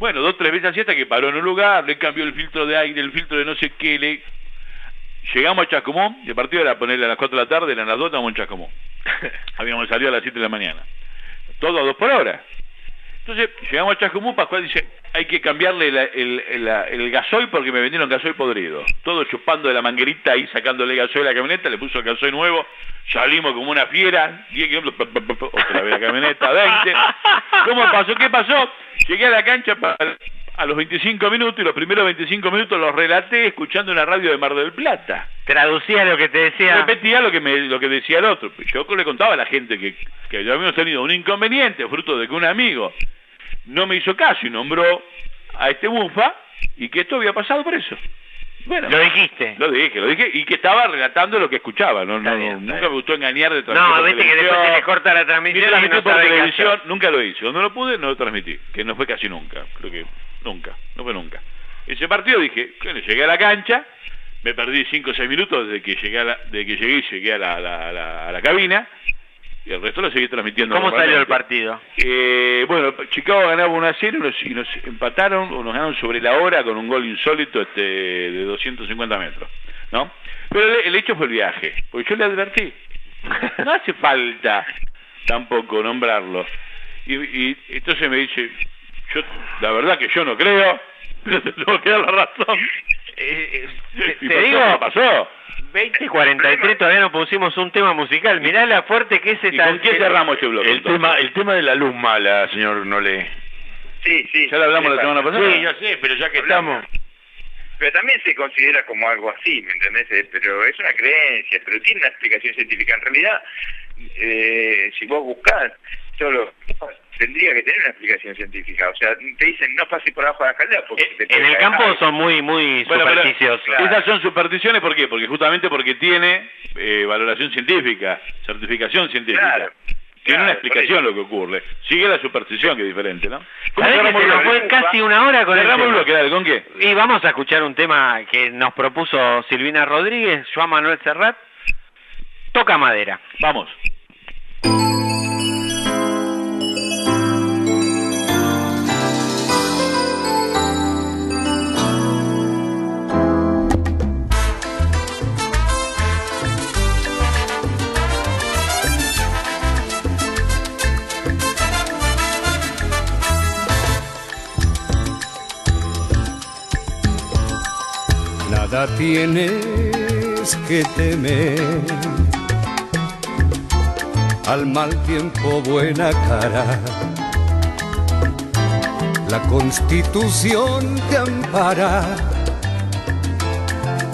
Bueno, dos tres veces así hasta que paró en un lugar, le cambió el filtro de aire, el filtro de no sé qué, le... Llegamos a Chascomún, y el partido era ponerle a las 4 de la tarde, eran las 2, estábamos en Chascomún. Habíamos salido a las 7 de la mañana. Todo a 2 por hora. Entonces, llegamos a Chascomún, Pascual dice, hay que cambiarle el, el- gasoil porque me vendieron gasoil podrido. Todo chupando de la manguerita ahí, sacándole gasoil a la camioneta, le puso el gasoil nuevo, salimos como una fiera, 10 kilómetros, otra vez la camioneta, 20. ¿Cómo pasó? ¿Qué pasó? Llegué a la cancha pa- a los 25 minutos y los primeros 25 minutos los relaté escuchando una radio de Mar del Plata. Traducía lo que te decía. Repetía lo que me, lo que decía el otro. Yo le contaba a la gente que, que habíamos tenido un inconveniente fruto de que un amigo no me hizo caso y nombró a este bufa y que esto había pasado por eso. Bueno, Lo dijiste. lo dije, lo dije y que estaba relatando lo que escuchaba. No, no, bien, nunca me gustó engañar de transmitir No, viste que después se le corta la transmisión y no por televisión, nunca lo hice. Cuando lo pude, no lo transmití. Que no fue casi nunca. Creo que nunca. No fue nunca. Ese partido dije, bueno, llegué a la cancha, me perdí 5 o 6 minutos desde que llegué, a la, de que llegué y llegué a la, a la- a la- a la cabina. y el resto lo seguí transmitiendo. ¿Cómo salió el partido? Eh, bueno, Chicago ganaba 1 a 0 y nos, y nos empataron o nos ganaron sobre la hora con un gol insólito este, de 250 metros, ¿no? Pero el, el hecho fue el viaje, porque yo le advertí, no hace falta tampoco nombrarlo. Y, y entonces me dice, yo la verdad que yo no creo, pero te tengo que dar la razón. Eh, te, Y te digo, pasó. 20 y 43 todavía no pusimos un tema musical. Mirá la fuerte que es ¿Y esta... con qué cerramos este bloque? El entonces? tema, el tema de la luz mala, señor Nole. Sí, sí. ¿Ya lo hablamos la semana pasada? Sí, yo sé, pero ya que Hablamos. estamos... Pero también se considera como algo así, ¿me entendés? Eh, Pero es una creencia, pero tiene una explicación científica. En realidad, eh, si vos buscás, solo tendría que tener una explicación científica. O sea, te dicen no pases por abajo de la escalera porque te Eh, En puede el campo son muy, muy Bueno, pero supersticiosos. Esas son supersticiones, ¿por qué? Porque justamente porque tiene eh, valoración científica, certificación científica. Claro, Tiene una explicación lo que ocurre. Sigue la superstición, que es diferente, ¿no? ¿Cómo ¿Sabés que se nos fue casi una hora con el Cerramos el bloque, dale, ¿con qué? Y vamos a escuchar un tema que nos propuso Silvina Rodríguez, Joan Manuel Serrat. Toca madera. Vamos. Nada tienes que temer. Al mal tiempo buena cara. La constitución te ampara.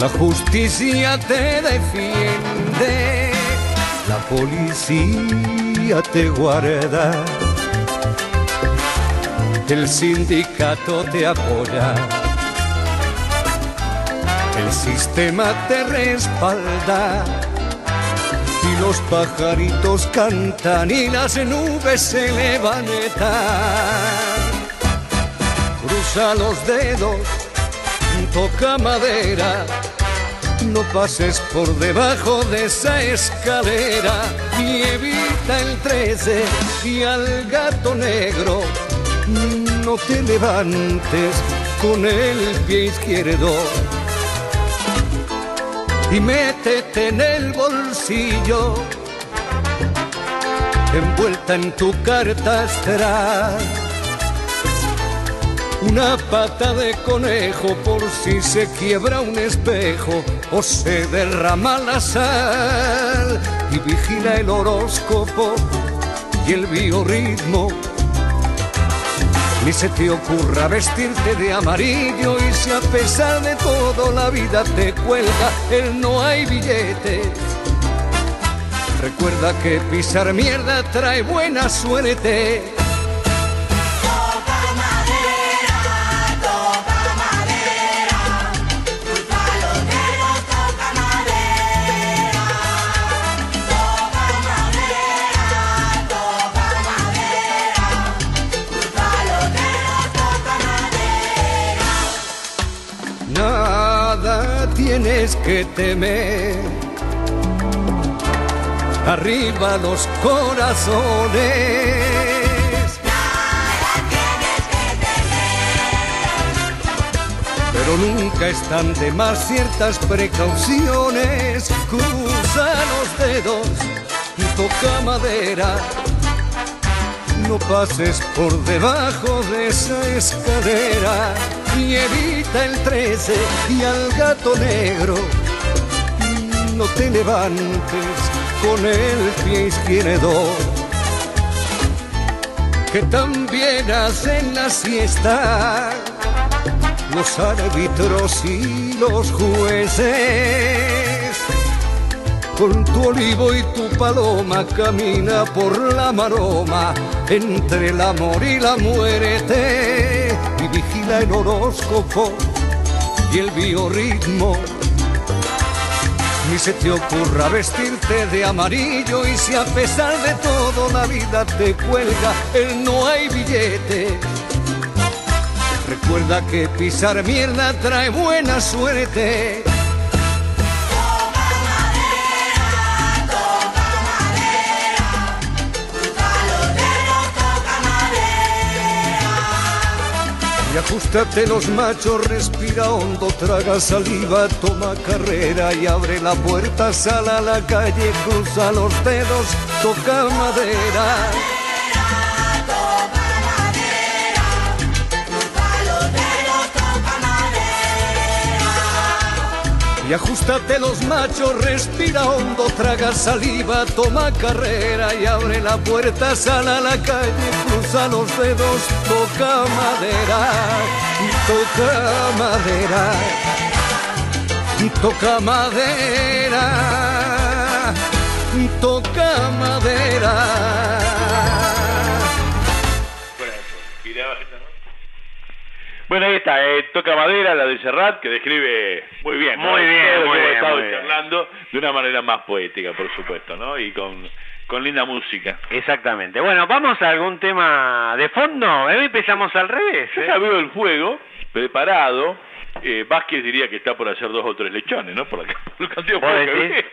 La justicia te defiende. La policía te guarda. El sindicato te apoya. El sistema te respalda y los pajaritos cantan y las nubes se levantan. Cruza los dedos, toca madera, no pases por debajo de esa escalera y evita el 13 y al gato negro. No te levantes con el pie izquierdo y métete en el bolsillo, envuelta en tu carta astral. Una pata de conejo por si se quiebra un espejo o se derrama la sal. Y vigila el horóscopo y el biorritmo. Ni se te ocurra vestirte de amarillo y si a pesar de todo la vida te cuelga el no hay billete. Recuerda que pisar mierda trae buena suerte. Tienes que temer. Arriba los corazones. Pero nunca están de más ciertas precauciones. Cruza los dedos y toca madera. No pases por debajo de esa escalera y evita el 13 y al gato negro. No te levantes con el pie izquierdo, que también hacen la siesta los árbitros y los jueces. Con tu olivo y tu paloma camina por la maroma entre el amor y la muerte el horóscopo y el biorritmo. Ni se te ocurra vestirte de amarillo y si a pesar de todo la vida te cuelga el no hay billete. Recuerda que pisar mierda trae buena suerte. Ajustate los machos, respira hondo, traga saliva, toma carrera y abre la puerta, sal a la calle, cruza los dedos, toca madera. Y ajustate los machos, respira hondo, traga saliva, toma carrera y abre la puerta, sal a la calle, cruza los dedos, toca madera, toca madera, toca madera, toca madera. Bueno, ahí está, eh, Toca Madera, la de Serrat, que describe muy bien. ¿no? Muy bien, Todo lo muy que hemos bien, estado muy bien. charlando de una manera más poética, por supuesto, ¿no? Y con, con linda música. Exactamente. Bueno, vamos a algún tema de fondo. Hoy empezamos al revés. Yo ¿eh? ya veo el fuego preparado. Eh, Vázquez diría que está por hacer dos o tres lechones, ¿no? Por, acá, por cantidad de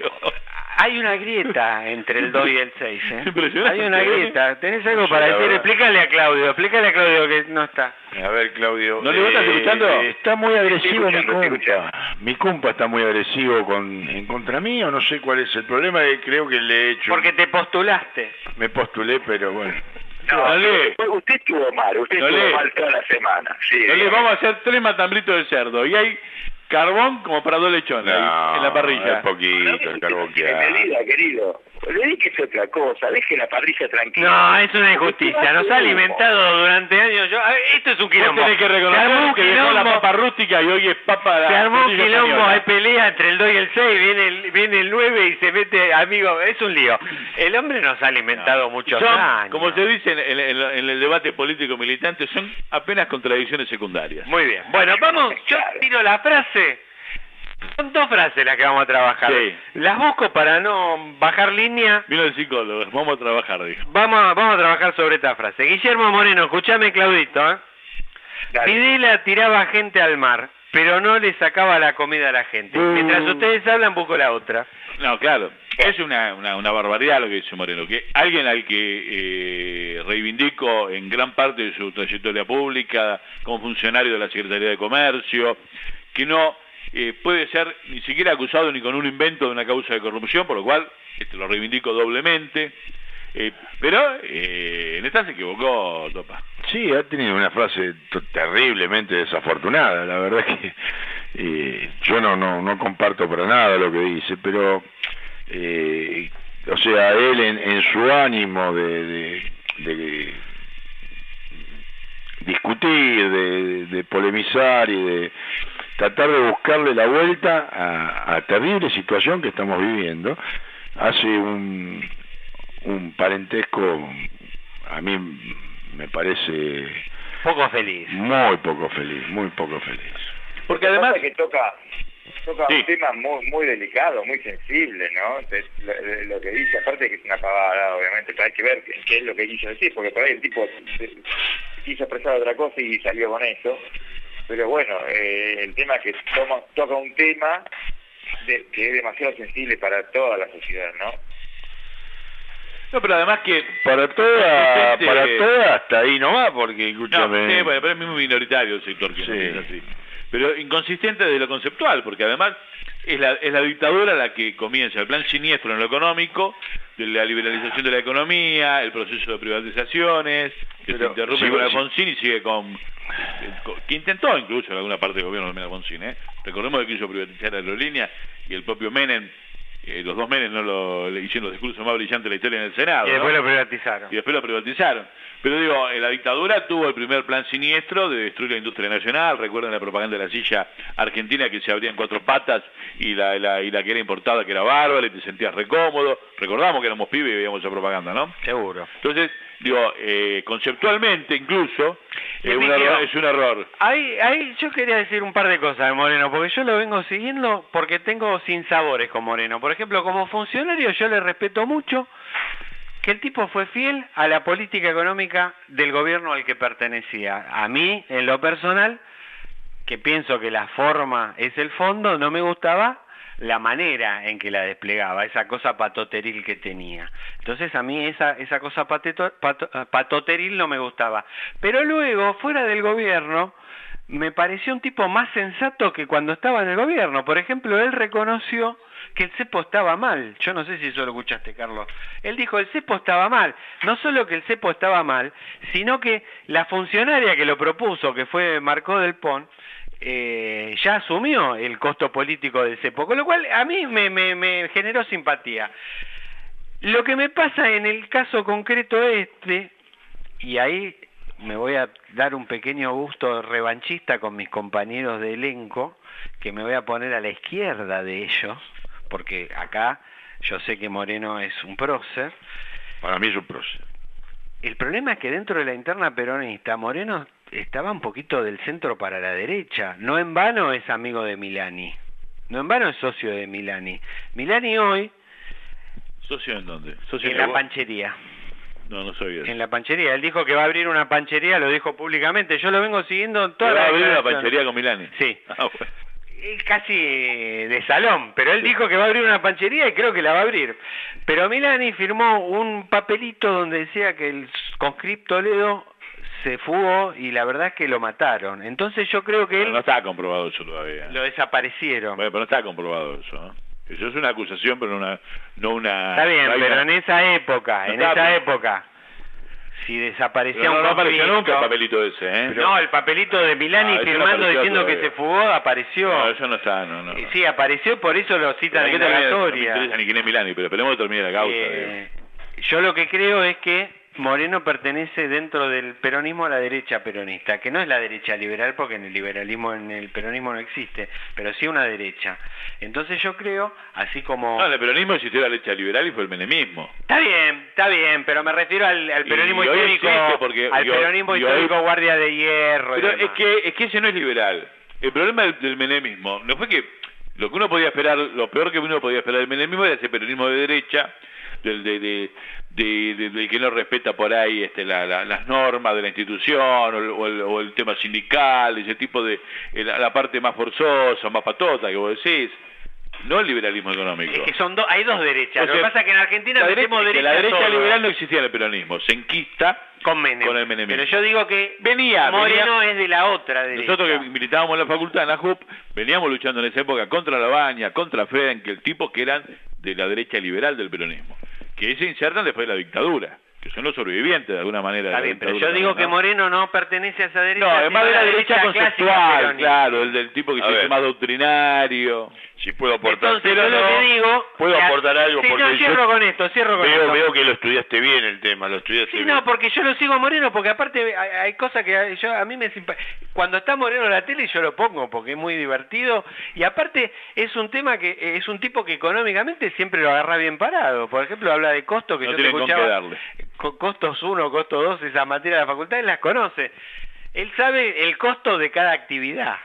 Hay una grieta entre el 2 y el 6. ¿eh? Impresionante, Hay una ¿eh? grieta. ¿Tenés algo para decir? verdad. Explícale a Claudio. Explícale a Claudio que no está. A ver, Claudio. ¿No le estás escuchando? eh, Está muy agresivo mi compa. Mi compa está muy agresivo con, en contra mío. No sé cuál es el problema. eh, Creo que le he hecho. Porque te postulaste. Me postulé, pero bueno. No, Dale. usted- estuvo mal, usted Dale. estuvo mal toda la semana. Sí, No le dígame. vamos a hacer tres matambritos de cerdo. Y hay carbón como para dos lechones ahí, No, en la parrilla. Es poquito el carbón que En hay. medida, querido. Dedíquese a otra cosa, deje la parrilla tranquila. No, es una injusticia. Nos ha alimentado durante años. Yo, ver, esto es un Vos quilombo. tenés que reconocer un que dejó la quilombo. papa rústica y hoy es papa la Se armó un quilombo, española. hay pelea entre el 2 y el 6, viene el, viene el 9 y se mete, amigo, es un lío. El hombre nos ha alimentado muchos Son, años. como se dice en, en- en- en el debate político militante, son apenas contradicciones secundarias. Muy bien. Bueno, vamos, yo tiro la frase. Son dos frases las que vamos a trabajar. Sí. Las busco para no bajar línea. Vino el psicólogo, vamos a trabajar, dijo. Vamos a, vamos a trabajar sobre esta frase. Guillermo Moreno, escúchame Claudito. ¿eh? Videla tiraba gente al mar, pero no le sacaba la comida a la gente. Mientras ustedes hablan, busco la otra. No, claro, es una, una, una barbaridad lo que dice Moreno, que alguien al que eh, reivindico en gran parte de su trayectoria pública como funcionario de la Secretaría de Comercio, que no eh, puede ser ni siquiera acusado ni con un invento de una causa de corrupción, por lo cual este, lo reivindico doblemente, eh, pero eh, en esta se equivocó Topa. Sí, ha tenido una frase terriblemente desafortunada. La verdad es que eh, yo no, no, no comparto para nada lo que dice, pero, o sea, él en, su ánimo de, discutir, de polemizar y de tratar de buscarle la vuelta a, a terrible situación que estamos viviendo, hace un, un parentesco, a mí me parece Poco feliz. muy poco feliz, muy poco feliz. Porque además... que toca, toca Sí. un tema muy, muy delicado, muy sensible, ¿no? Entonces, lo, lo que dice, aparte de que es una pavada, obviamente, pero hay que ver qué, qué es lo que quiso decir, porque por ahí el tipo quiso expresar otra cosa y salió con eso. Pero bueno, eh, el tema es que toma, toca un tema de- que es demasiado sensible para toda la sociedad, ¿no? No, pero además que... Para toda, Gente- para toda hasta ahí nomás, porque No, escúchame. sí, bueno, pero es muy minoritario el sector que no Sí. piensa así. Pero inconsistente de lo conceptual, porque además es la, es la dictadura la que comienza el plan siniestro en lo económico, de la liberalización de la economía, el proceso de privatizaciones, que se Pero, interrumpe sí, con sí. Alfonsín y sigue con, que intentó incluso en alguna parte del gobierno de Alfonsín, ¿eh? Recordemos que quiso privatizar Aerolínea y el propio Menem, eh, los dos Menem no lo, le hicieron los discursos más brillantes de la historia en el Senado. Y después ¿no? lo privatizaron. y después lo privatizaron. Pero digo, eh, la dictadura tuvo el primer plan siniestro de destruir la industria nacional, recuerdan la propaganda de la silla argentina que se abría en cuatro patas y la, la- y la que era importada que era bárbara y te sentías recómodo, recordamos que éramos pibes y veíamos esa propaganda, ¿no? Seguro. Entonces, digo, eh, conceptualmente incluso, eh, un Miquel, error- es un error. Ahí, ahí yo quería decir un par de cosas de Moreno, porque yo lo vengo siguiendo porque tengo sinsabores con Moreno. Por ejemplo, como funcionario yo le respeto mucho que el tipo fue fiel a la política económica del gobierno al que pertenecía. A mí, en lo personal, que pienso que la forma es el fondo, no me gustaba la manera en que la desplegaba, esa cosa patoteril que tenía. Entonces a mí esa, esa cosa pateto- pato- patoteril no me gustaba. Pero luego, fuera del gobierno, me pareció un tipo más sensato que cuando estaba en el gobierno. Por ejemplo, él reconoció que el cepo estaba mal. Yo no sé si eso lo escuchaste, Carlos. Él dijo, el cepo estaba mal. No solo que el cepo estaba mal, sino que la funcionaria que lo propuso, que fue Marcó del Pon, eh, ya asumió el costo político del cepo, con lo cual a mí me, me, me generó simpatía. Lo que me pasa en el caso concreto este, y ahí me voy a dar un pequeño gusto revanchista con mis compañeros de elenco, que me voy a poner a la izquierda de ellos, porque acá yo sé que Moreno es un prócer. Para mí es un prócer. El problema es que dentro de la interna peronista, Moreno estaba un poquito del centro para la derecha. No en vano es amigo de Milani. No en vano es socio de Milani. Milani hoy... ¿Socio en dónde? ¿Socio en la panchería. No, no sabía. En la panchería. Él dijo que va a abrir una panchería, lo dijo públicamente. Yo lo vengo siguiendo en toda ¿Va la a abrir una panchería con Milani? Sí. Ah, bueno. Casi de salón, pero él dijo que va a abrir una panchería y creo que la va a abrir. Pero Milani firmó un papelito donde decía que el conscripto Toledo se fugó y la verdad es que lo mataron. Entonces yo creo que Pero él no está comprobado eso todavía. lo desaparecieron. Bueno, pero no está comprobado eso. ¿no? Eso es una acusación, pero no una... No una Está bien, no pero una- en esa época, No en esa época, si desaparecía no, un no apareció nunca el papelito ese, ¿eh? no, el papelito de Milani Ah, firmando diciendo que se fugó apareció. No, eso no está, no, no. Eh, Sí, apareció, por eso lo citan ¿Para en qué termine? No me interesa ni quién es Milani, pero esperemos que termine la causa. Eh, yo lo que creo es que Moreno pertenece dentro del peronismo a la derecha peronista, que no es la derecha liberal porque en el liberalismo, en el peronismo no existe, pero sí una derecha. Entonces yo creo, así como... No, en el peronismo existió la derecha liberal y fue el menemismo. Está bien, está bien, pero me refiero al, al Y peronismo hoy histórico, porque- al y peronismo y hoy- histórico guardia de hierro. y Pero es que, es que ese no es liberal. El problema del, del menemismo no fue que lo que uno podía esperar, lo peor que uno podía esperar del menemismo era ese peronismo de derecha, del, de, de, de- de- del que no respeta por ahí este, la- la- las normas de la institución o el, o el- o el tema sindical, ese tipo de la, la parte más forzosa, más patota que vos decís. No el liberalismo económico. Es que son dos, hay dos derechas. O lo que pasa es que en Argentina la derecha, derecha la derecha todo. liberal no existía en el peronismo, se enquista con Menem. con el menemismo. Pero yo digo que venía, Moreno venía- es de la otra derecha. Nosotros que militábamos en la facultad, en la JUP, veníamos luchando en esa época contra la baña, contra Frenkel, tipos que eran de la derecha liberal del peronismo, que se insertan después de la dictadura, que son los sobrevivientes de alguna manera. Está de la bien, pero yo digo que ¿no? Moreno no pertenece a esa derecha. No, además sino de la derecha conceptual, claro, el del tipo que A se dice más doctrinario. Si puedo aportar. Entonces, yo lo que digo... Puedo aportar algo porque no, yo cierro con esto, cierro con veo, esto. veo que lo estudiaste bien el tema, lo estudiaste Sí, bien. no, porque yo lo sigo a Moreno, porque aparte hay, hay cosas que yo, a mí me... Cuando está Moreno en la tele yo lo pongo, porque es muy divertido, y aparte es un tema que es un tipo que económicamente siempre lo agarra bien parado. Por ejemplo, habla de costos que No yo te escuchaba... darle. co- costos 1, costo 2, esa materia de la facultad, él las conoce. Él sabe el costo de cada actividad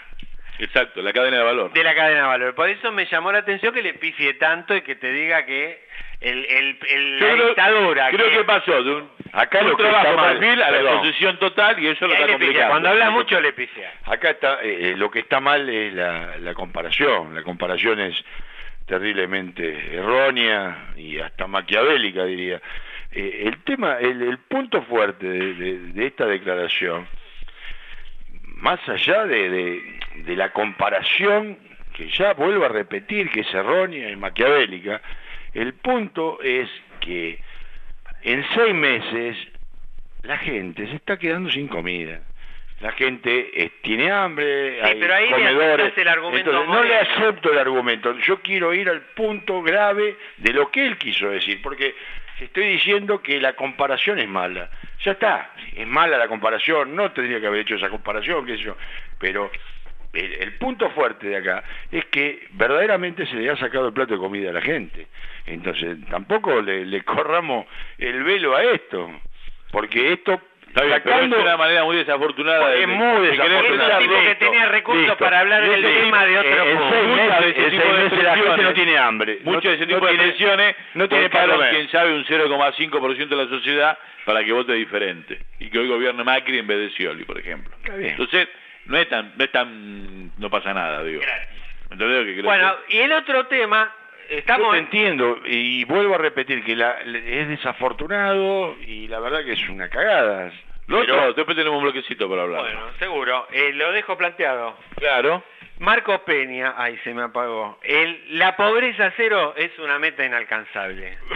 Exacto, la cadena de valor. de la cadena de valor. Por eso me llamó la atención que le pifie tanto y que te diga que el, el, el- la creo- dictadura... Creo que pasó de un, Acá un lo que trabajo perfil a la exposición total y eso lo Ahí está complicando. Cuando habla mucho le pifia. Acá está, eh, eh, lo que está mal es la, la comparación. La comparación es terriblemente errónea y hasta maquiavélica, diría. Eh, el tema, el, el punto fuerte de, de- de esta declaración, más allá de, de- de la comparación, que ya vuelvo a repetir que es errónea y maquiavélica, el punto es que en seis meses la gente se está quedando sin comida. La gente eh, tiene hambre, hay pero ahí comedores. el argumento Entonces, no le acepto el argumento. Yo quiero ir al punto grave de lo que él quiso decir, porque estoy diciendo que la comparación es mala. Ya está, es mala la comparación, no tendría que haber hecho esa comparación, qué sé yo. Pero el, punto fuerte de acá es que verdaderamente se le ha sacado el plato de comida a la gente. Entonces, tampoco le, le corramos el velo a esto, porque esto Está bien, pero es una manera muy desafortunada de, Es de desafortunada. pensar tipo que tenía recursos listo. para hablar del tema de otro En seis meses- de ese tipo de meses la gente no tiene hambre. Muchas de ese No tipo de tiene- expresiones no tiene para comer. quién sabe, un 0,5% de la sociedad para que vote diferente. Y que hoy gobierne Macri en vez de Scioli, por ejemplo. Está bien. Entonces, no es tan, no es tan, no pasa nada, digo. ¿Entendés lo que quiero Bueno, y el otro tema, Yo estamos... te entiendo y vuelvo a repetir que la- es desafortunado y la verdad que es una cagada. Lo Pero- otro, después tenemos un bloquecito para hablar. Bueno, seguro. Eh, lo dejo planteado. Claro. Marco Peña, ay, se me apagó. El, la pobreza cero es una meta inalcanzable.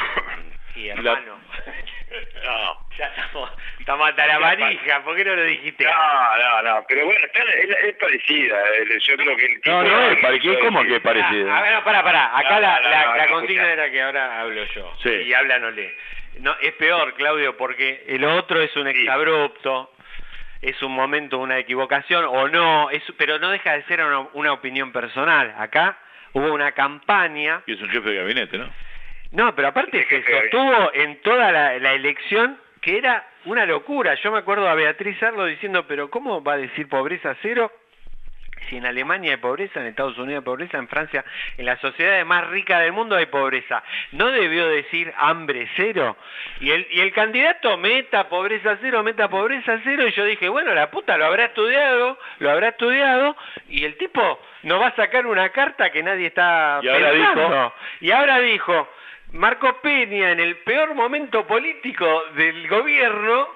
Y hermano, No. ya estamos, estamos hasta la manija, ¿por qué no lo dijiste? No, no, no, pero bueno, está- es, es parecida. eh, Yo creo que el tipo No, no es parecida. ¿Cómo que es parecida? Ah, a ver, no, pará, pará. Acá No, la, no, la- no, la no, consigna era que ahora hablo yo. Sí. Y habla no lee. No, es peor, Claudio, porque el otro es un exabrupto, es un momento, una equivocación, o no, es, pero no deja de ser una, una opinión personal. Acá hubo una campaña, Y es un jefe de gabinete, ¿no? No, pero aparte se sostuvo en toda la, la elección que era una locura. Yo me acuerdo a Beatriz Arlo diciendo, pero ¿cómo va a decir pobreza cero? Si en Alemania hay pobreza, en Estados Unidos hay pobreza, en Francia, en las sociedades más ricas del mundo hay pobreza. ¿No debió decir hambre cero? Y el, y el candidato meta pobreza cero, meta pobreza cero, y yo dije, bueno, la puta lo habrá estudiado, lo habrá estudiado, y el tipo nos va a sacar una carta que nadie está Y ahora pensando. dijo- Y ahora dijo, Marco Peña en el peor momento político del gobierno,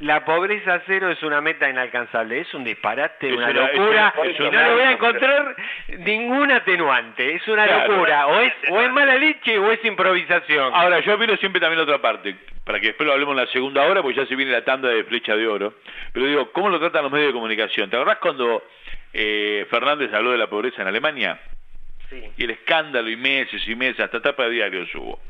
la pobreza cero es una meta inalcanzable. Es un disparate, Es una una- es locura. una- es y no le voy a encontrar ningún atenuante. Es una Claro. locura. O es, o es mala leche o es improvisación. Ahora, yo opino siempre también la otra parte, para que después lo hablemos en la segunda hora, porque ya se viene la tanda de flecha de oro. Pero digo, ¿cómo lo tratan los medios de comunicación? ¿Te acordás cuando eh, Fernández habló de la pobreza en Alemania? Sí. Y el escándalo y meses y meses, hasta tapa de diarios hubo.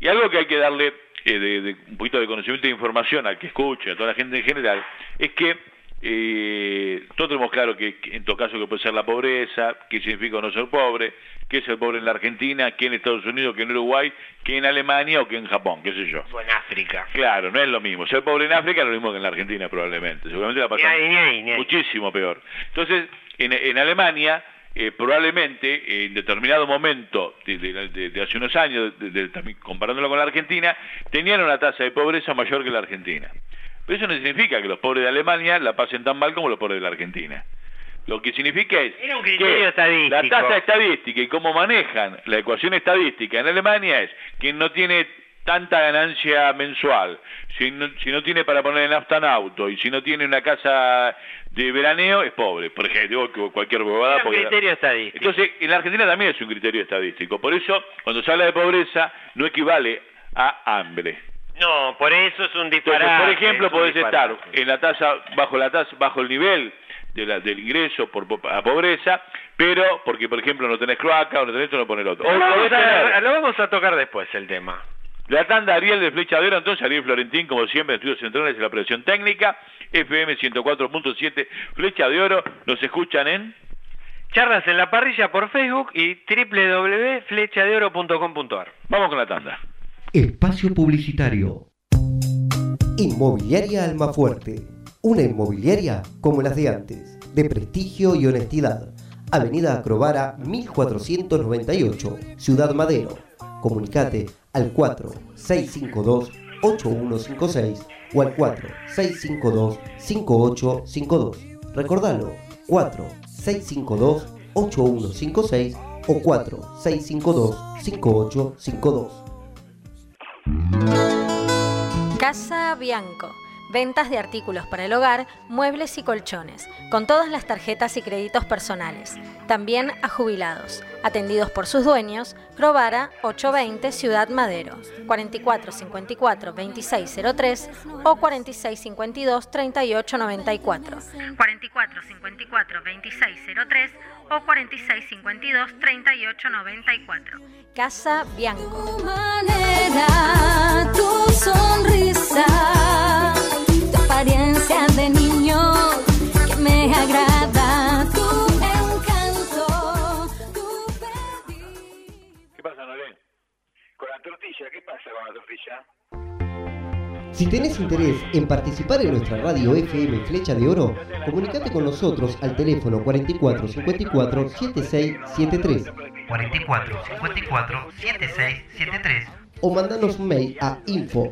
Y algo que hay que darle eh, de, de un poquito de conocimiento e información al que escuche, a toda la gente en general, es que eh, todos tenemos claro que, que en todo caso que puede ser la pobreza, qué significa no ser pobre, qué es el pobre en la Argentina, qué en Estados Unidos, qué en Uruguay, qué en Alemania o qué en Japón, qué sé yo. O en África. Claro, no es lo mismo. Ser pobre en África es lo mismo que en la Argentina probablemente. Seguramente la pasan muchísimo peor. Entonces, en, en Alemania, eh, probablemente en determinado momento de, de- de- de hace unos años, de- de- también comparándolo con la Argentina, tenían una tasa de pobreza mayor que la Argentina. Pero eso no significa que los pobres de Alemania la pasen tan mal como los pobres de la Argentina. Lo que significa es Era un criterio que estadístico. la tasa estadística y cómo manejan la ecuación estadística en Alemania es quien no tiene tanta ganancia mensual, si no, si no tiene para poner en nafta en auto y si no tiene una casa de veraneo es pobre, por ejemplo, cualquier bobada. Era un criterio estadístico. Entonces, en la Argentina también es un criterio estadístico, por eso cuando se habla de pobreza no equivale a hambre. No, por eso es un Entonces, disparate. por ejemplo, es podés disparate. estar en la tasa, bajo la tasa, bajo el nivel de la- del ingreso por po- a pobreza, pero porque, por ejemplo, no tenés cloaca o no tenés esto, no poner otro. O Lo vamos, podés a, tener lo vamos a tocar después el tema. La tanda Ariel de Flecha de Oro, entonces Ariel Florentín, como siempre, en Estudios Centrales de la Operación Técnica, FM 104.7, Flecha de Oro, nos escuchan en... Charlas en la parrilla por Facebook y www.flechadeoro.com.ar. Vamos con la tanda. Espacio Publicitario. Inmobiliaria Almafuerte. Una inmobiliaria como las de antes, de prestigio y honestidad. Avenida Acrobara 1498, Ciudad Madero. Comunicate al 4652-8156 o al 4652-5852. Recordalo, 4652-8156 o 4652-5852. Casa Bianco. Ventas de artículos para el hogar, muebles y colchones, con todas las tarjetas y créditos personales. También a jubilados. Atendidos por sus dueños, Crovara 820 Ciudad Madero, 4454 2603 o 4652 3894. 4454 2603 o 4652 3894. Casa Bianco. manera, tu sonrisa, tu apariencia de niño que me agrada, tu encanto, tu ¿Qué pasa, Noel? Con la tortilla, ¿qué pasa con la tortilla? Si tenés interés en participar en nuestra radio FM Flecha de Oro, comunicate con nosotros al teléfono 44 54 7673 44 54 76 73 o mandanos un mail a info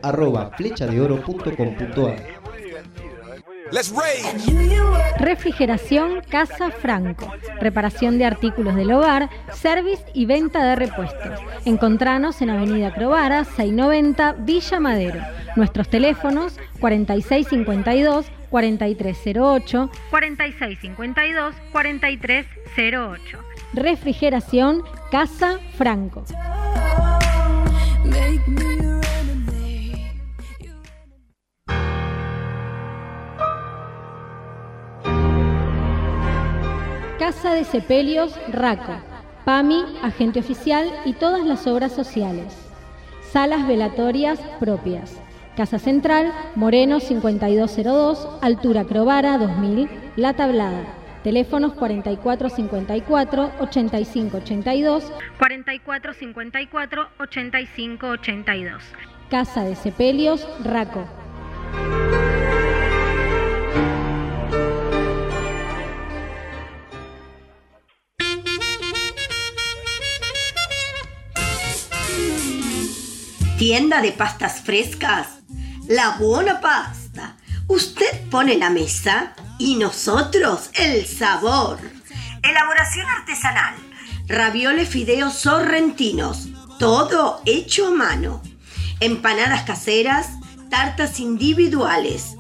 Refrigeración Casa Franco. Reparación de artículos del hogar, service y venta de repuestos. Encontranos en Avenida Crovara, 690, Villa Madero. Nuestros teléfonos 4652 4308 4652 4308. Refrigeración Casa Franco. Casa de Sepelios Raco. PAMI, agente oficial y todas las obras sociales. Salas velatorias propias. Casa Central, Moreno 5202, Altura Crovara 2000, La Tablada. Teléfonos 4454-8582, 4454-8582. Casa de Sepelios Raco. Tienda de pastas frescas. La buena pasta. Usted pone la mesa y nosotros el sabor. Elaboración artesanal. Ravioles fideos sorrentinos. Todo hecho a mano. Empanadas caseras. Tartas individuales.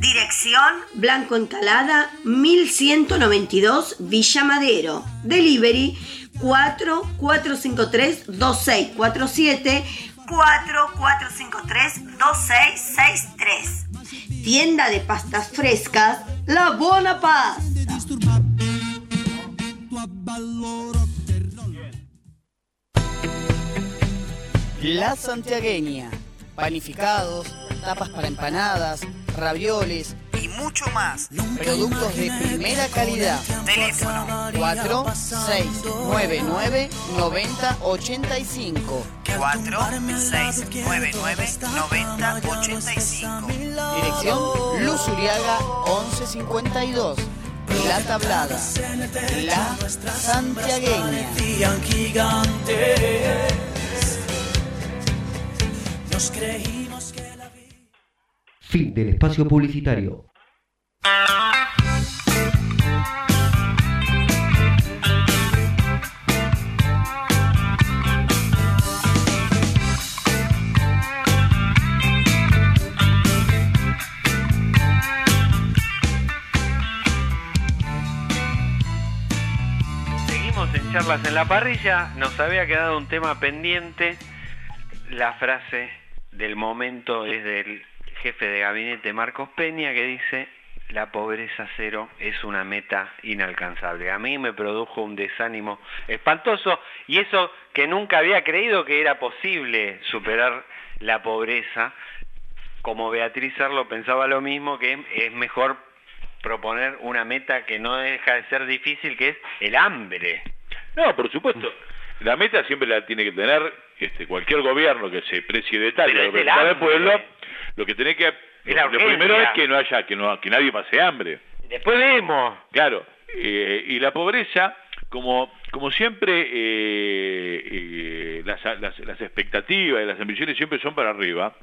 Dirección Blanco Encalada 1192 Villa Madero. Delivery 4453 2647 4453 2663. Tienda de pastas frescas, La Buena Paz. La Santiagueña. Panificados, tapas para empanadas, ravioles mucho más. Productos de primera calidad. Teléfono 4699 9085. 4699 9085. Dirección Luz Uriaga 1152. La Tablada. La Santiagueña. Nos creímos que la Fin del espacio publicitario. En la parrilla. Nos había quedado un tema pendiente. La frase del momento es del jefe de gabinete Marcos Peña que dice la pobreza cero es una meta inalcanzable. A mí me produjo un desánimo espantoso y eso que nunca había creído que era posible superar la pobreza, como Beatriz Arlo pensaba lo mismo, que es mejor proponer una meta que no deja de ser difícil, que es el hambre. No, por supuesto. La meta siempre la tiene que tener este, cualquier gobierno que se precie de tal, Pero el hambre. pueblo, lo que tiene que... Lo, primero es que no haya, que, no, que nadie pase hambre. Después vemos. Claro, eh, y la pobreza, como, como siempre, eh, eh, las, las- las expectativas y las ambiciones siempre son para arriba,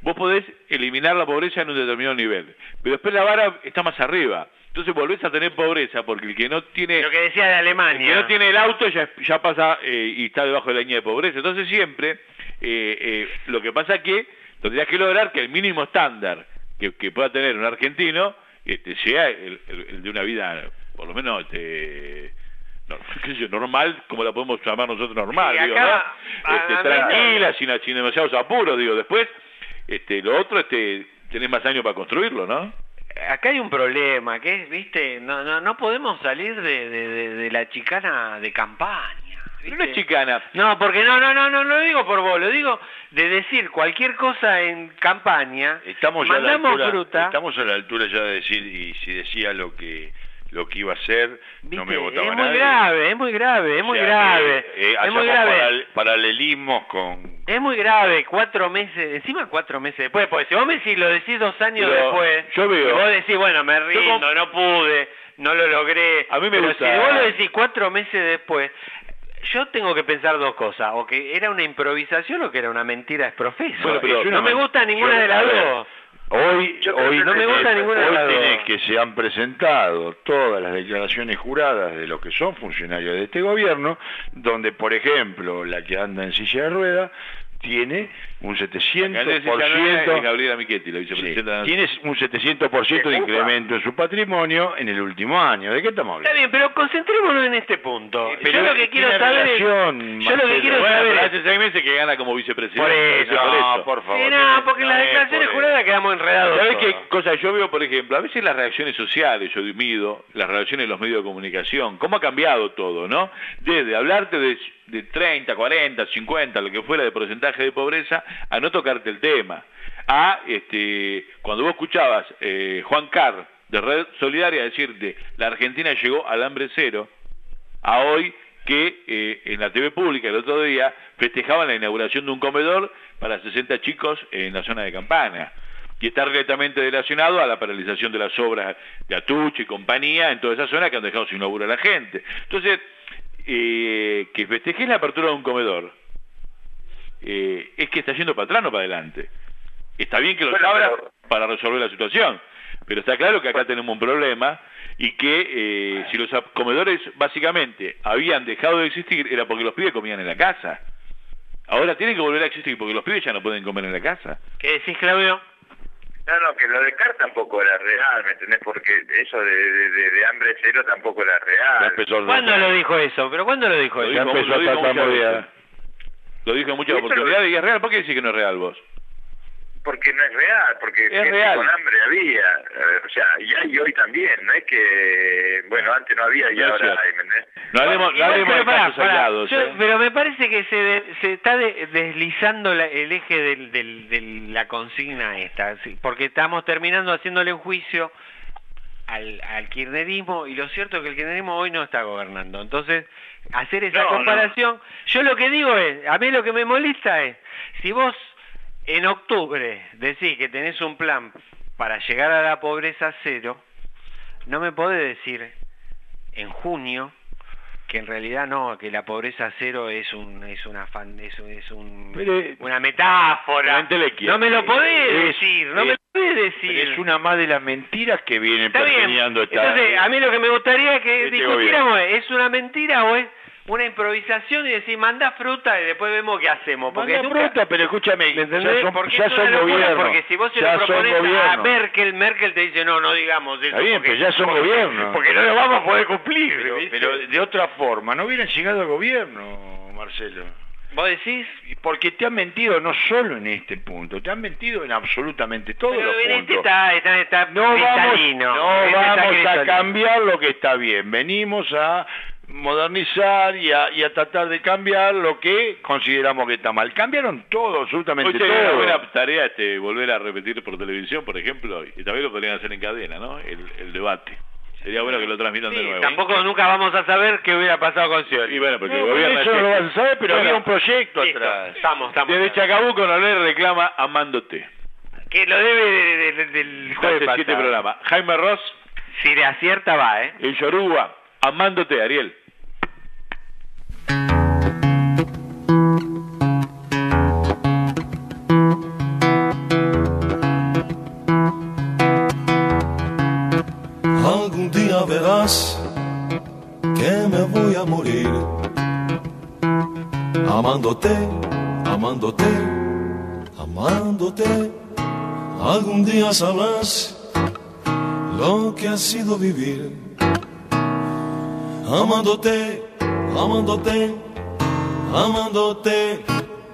vos podés eliminar la pobreza en un determinado nivel, pero después la vara está más arriba. Entonces volvés a tener pobreza porque el que no tiene... Lo que decía de Alemania. El que no tiene el auto ya, ya pasa eh, y está debajo de la línea de pobreza. Entonces siempre eh, eh, lo que pasa es que tendrías que lograr que el mínimo estándar que, que pueda tener un argentino este, sea el, el- el de una vida, por lo menos, este, no, yo, normal, como la podemos llamar nosotros normal, Sí, digo, acá, ¿no? Este, a- a mí tranquila, sin, sin demasiados apuros, digo, después, este, lo otro, este, tenés más años para construirlo, ¿no? Acá hay un problema, que es, viste, no, no, no podemos salir de, de- de- de la chicana de campaña. Pero no es chicana. No, porque no, no, no, no, no lo digo por vos, lo digo de decir cualquier cosa en campaña. Estamos ya a la altura, fruta. estamos a la altura ya de decir y si decía lo que lo que iba a hacer, no me votaba es muy nadie. grave, es muy grave, es O muy sea grave. eh, es muy grave. paral- paralelismos con Es muy grave, cuatro meses, encima cuatro meses después, porque si vos me decís, lo decís dos años Pero después, yo veo- vos decís, bueno, me rindo, no pude, no lo logré, A mí me pero gusta- si vos lo decís cuatro meses después, yo tengo que pensar dos cosas, o que era una improvisación o que era una mentira es profeso. Bueno, pero no me gusta ninguna yo- de las dos. Hoy, hoy, no me gusta ninguna hoy tenés que se han presentado todas las declaraciones juradas de los que son funcionarios de este gobierno, donde, por ejemplo, la que anda en silla de rueda tiene un Acá en ese canal es 700%, Gabriela Michetti, la vicepresidenta. sí, tiene un 700% de incremento en su patrimonio en el último año. ¿De qué estamos Está hablando? bien, pero concentrémonos en este punto. pero yo lo que quiero saber es... relación, Yo lo que quiero Bueno, saber hace seis meses que gana como vicepresidente. Por eso, no, por favor. Sí, no, porque en las declaraciones por juradas quedamos enredados. ¿Sabes qué cosa yo veo, por ejemplo? A veces las reacciones sociales, yo mido, las relaciones de los medios de comunicación, cómo ha cambiado todo, ¿no? Desde hablarte de, de 30, 40, 50, lo que fuera de porcentaje de pobreza, a no tocarte el tema. A, este, cuando vos escuchabas eh, Juan Carr de Red Solidaria decirte, la Argentina llegó al hambre cero, a hoy que eh, en la TV pública el otro día festejaban la inauguración de un comedor para 60 chicos en la zona de Campana. Y está directamente relacionado a la paralización de las obras de Atuche y compañía en toda esa zona que han dejado sin laburo a la gente. Entonces, eh, que festejes la apertura de un comedor eh, es que está yendo para atrás, no para adelante. Está bien que lo Bueno, abra pero- para resolver la situación, pero está claro que acá tenemos un problema y que eh, si los comedores básicamente habían dejado de existir era porque los pibes comían en la casa. Ahora tienen que volver a existir porque los pibes ya no pueden comer en la casa. ¿Qué decís, Claudio? No, no, que lo de Carr tampoco era real, ¿me entendés? Porque eso de, de, de- de hambre cero tampoco era real. ¿Cuándo lo dijo eso? ¿Pero cuándo lo dijo eso? dijo muchas veces. Lo dijo en muchas oportunidades y es real. ¿Por qué decís que no es real vos? Porque no es real, porque gente real. con hambre había, eh, o sea, y hay hoy también, no es que, bueno, antes no había y No es ahora hay, ¿me entendés? No hablemos, no hablemos pero de casos. Yo- ¿eh? Pero me parece que se, de- se está de- deslizando la- el eje del- del- de la consigna esta, sí, porque estamos terminando haciéndole un juicio al, al kirchnerismo y lo cierto es que el kirchnerismo hoy no está gobernando. Entonces, hacer esa No, comparación, yo lo que digo es, a mí lo que me molesta es, si vos en octubre decís que tenés un plan para llegar a la pobreza cero, no me podés decir en junio que en realidad no, que la pobreza cero es un es una fan, es, un- es un- Pero- una metáfora. No me lo podés Es- decir, no es- me lo podés decir. Es una más de las mentiras que vienen pergeñando esta... Entonces, a mí lo que me gustaría que este discutiéramos es, ¿es una mentira o es una improvisación y decir, manda fruta y después vemos qué hacemos? Porque Manda nunca- fruta, pero escúchame, ya son, Porque ya son gobierno. Porque si vos se ya lo propones a. Merkel, Merkel te dice, no, no digamos eso. Está bien, porque- pero ya son porque- gobierno. Porque no lo vamos a poder cumplir. Pero, de otra forma, no hubieran llegado al gobierno, Marcelo. ¿Vos decís? Porque te han mentido no solo en este punto, te han mentido en absolutamente todos Pero los este puntos. está, está, está no vamos, cristalino. no Este está vamos a cambiar lo que está bien. Venimos a modernizar y a, y a tratar de cambiar lo que consideramos que está mal. Cambiaron todo, absolutamente una todo. buena tarea este, volver a repetir por televisión, por ejemplo, y también lo podrían hacer en cadena, ¿no? El, el debate. Sería bueno que lo transmitan de nuevo. tampoco nunca vamos a saber qué hubiera pasado con Scioli. Y bueno, porque No, el gobierno eso es no lo vas a saber, pero Bueno, había un proyecto Listo, atrás. Estamos, estamos. Desde Chacabuco no le reclama amándote. Que lo debe de- de- de- del jueves Hace siete pasado. programas. Jaime Ross, Si le acierta va, ¿eh? en Yoruba, amándote, Ariel. Algún día verás que me voy a morir amándote, amándote, amándote. Algún día sabrás lo que ha sido vivir amándote, amándote.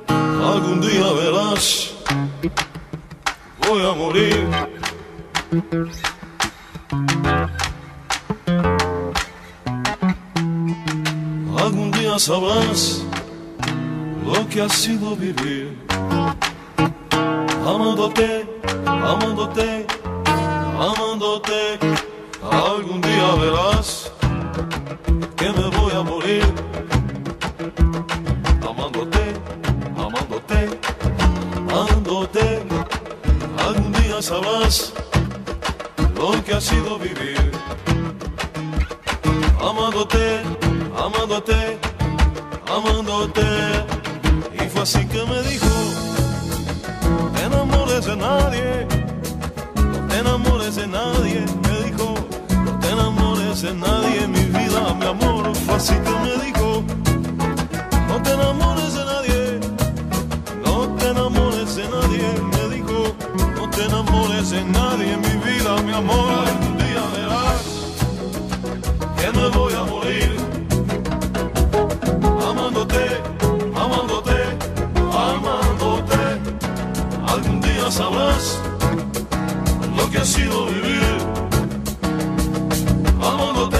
Algún día verás, voy a morir. Algún día sabrás lo que ha sido vivir amándote, amándote. Algún día verás sabrás lo que ha sido vivir. Amándote, amándote, amándote. Y fue así que me dijo, te enamores de nadie, enamores de nadie, me dijo, no te enamores de nadie, mi vida, mi amor, fue así que me dijo, no te enamores nadie, mi vida, mi amor, un día verás que me voy a morir, amándote, amándote, amándote, algún día sabrás lo que ha sido vivir. Amándote,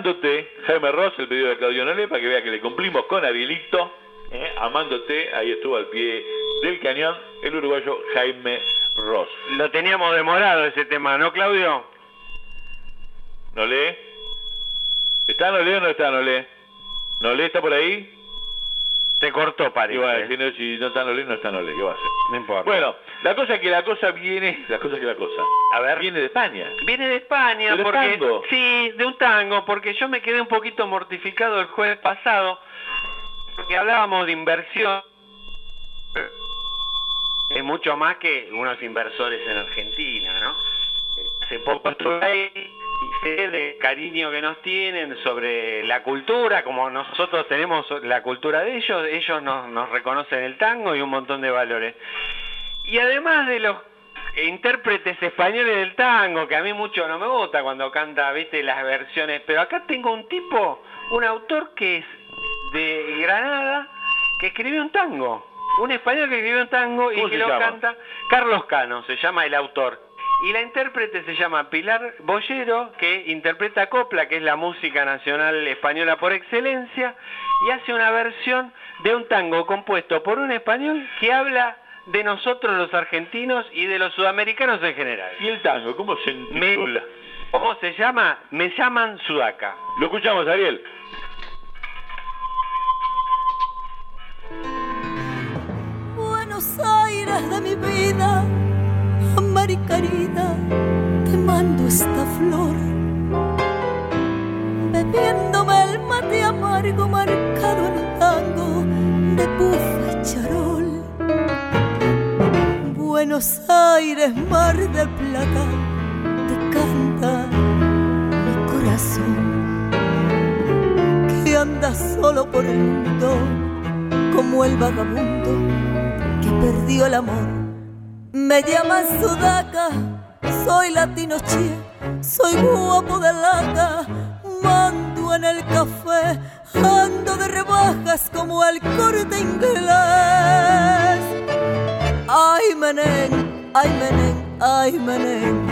Amándote, Jaime Ross, el pedido de Claudio Nole, para que vea que le cumplimos con Arielito. ¿eh? Amándote, ahí estuvo al pie del cañón el uruguayo Jaime Ross. Lo teníamos demorado ese tema, ¿no, Claudio? ¿Nole? ¿Está Nole o no está Nole? ¿Nole está por ahí? Te cortó, parece. Y bueno, si no, si no está Nole, no está Nole, ¿qué va a hacer? No importa. Bueno, la cosa es que la cosa viene, la cosa es que la cosa. A ver. Viene de España. Viene de España, ¿Del porque tango? sí, de un tango, porque yo me quedé un poquito mortificado el jueves pasado, porque hablábamos de inversión. Es mucho más que unos inversores en Argentina, ¿no? Hace poco estuve ahí y sé del cariño que nos tienen sobre la cultura, como nosotros tenemos la cultura de ellos, ellos nos, nos reconocen el tango y un montón de valores. Y además de los intérpretes españoles del tango, que a mí mucho no me gusta cuando canta, viste, las versiones, pero acá tengo un tipo, un autor que es de Granada, que escribió un tango, un español que escribió un tango y ¿Cómo que lo llama? canta, Carlos Cano, se llama el autor. Y la intérprete se llama Pilar Bollero, que interpreta copla, que es la música nacional española por excelencia, y hace una versión de un tango compuesto por un español que habla de nosotros los argentinos y de los sudamericanos en general. ¿Y el tango? ¿Cómo se titula? ¿Cómo se llama? Me llaman Sudaca. Lo escuchamos, Ariel. Buenos Aires de mi vida, Maricarina, te mando esta flor. Bebiéndome el mate amargo marcado en tango de bufa y charol. Buenos Aires, Mar del Plata, te canta mi corazón. Que anda solo por el mundo como el vagabundo que perdió el amor. Me llaman Sudaca, soy latino chie, soy guapo de lata, mando en el café, ando de rebajas como el corte inglés. Ay, menén, ay, menén, ay, menén.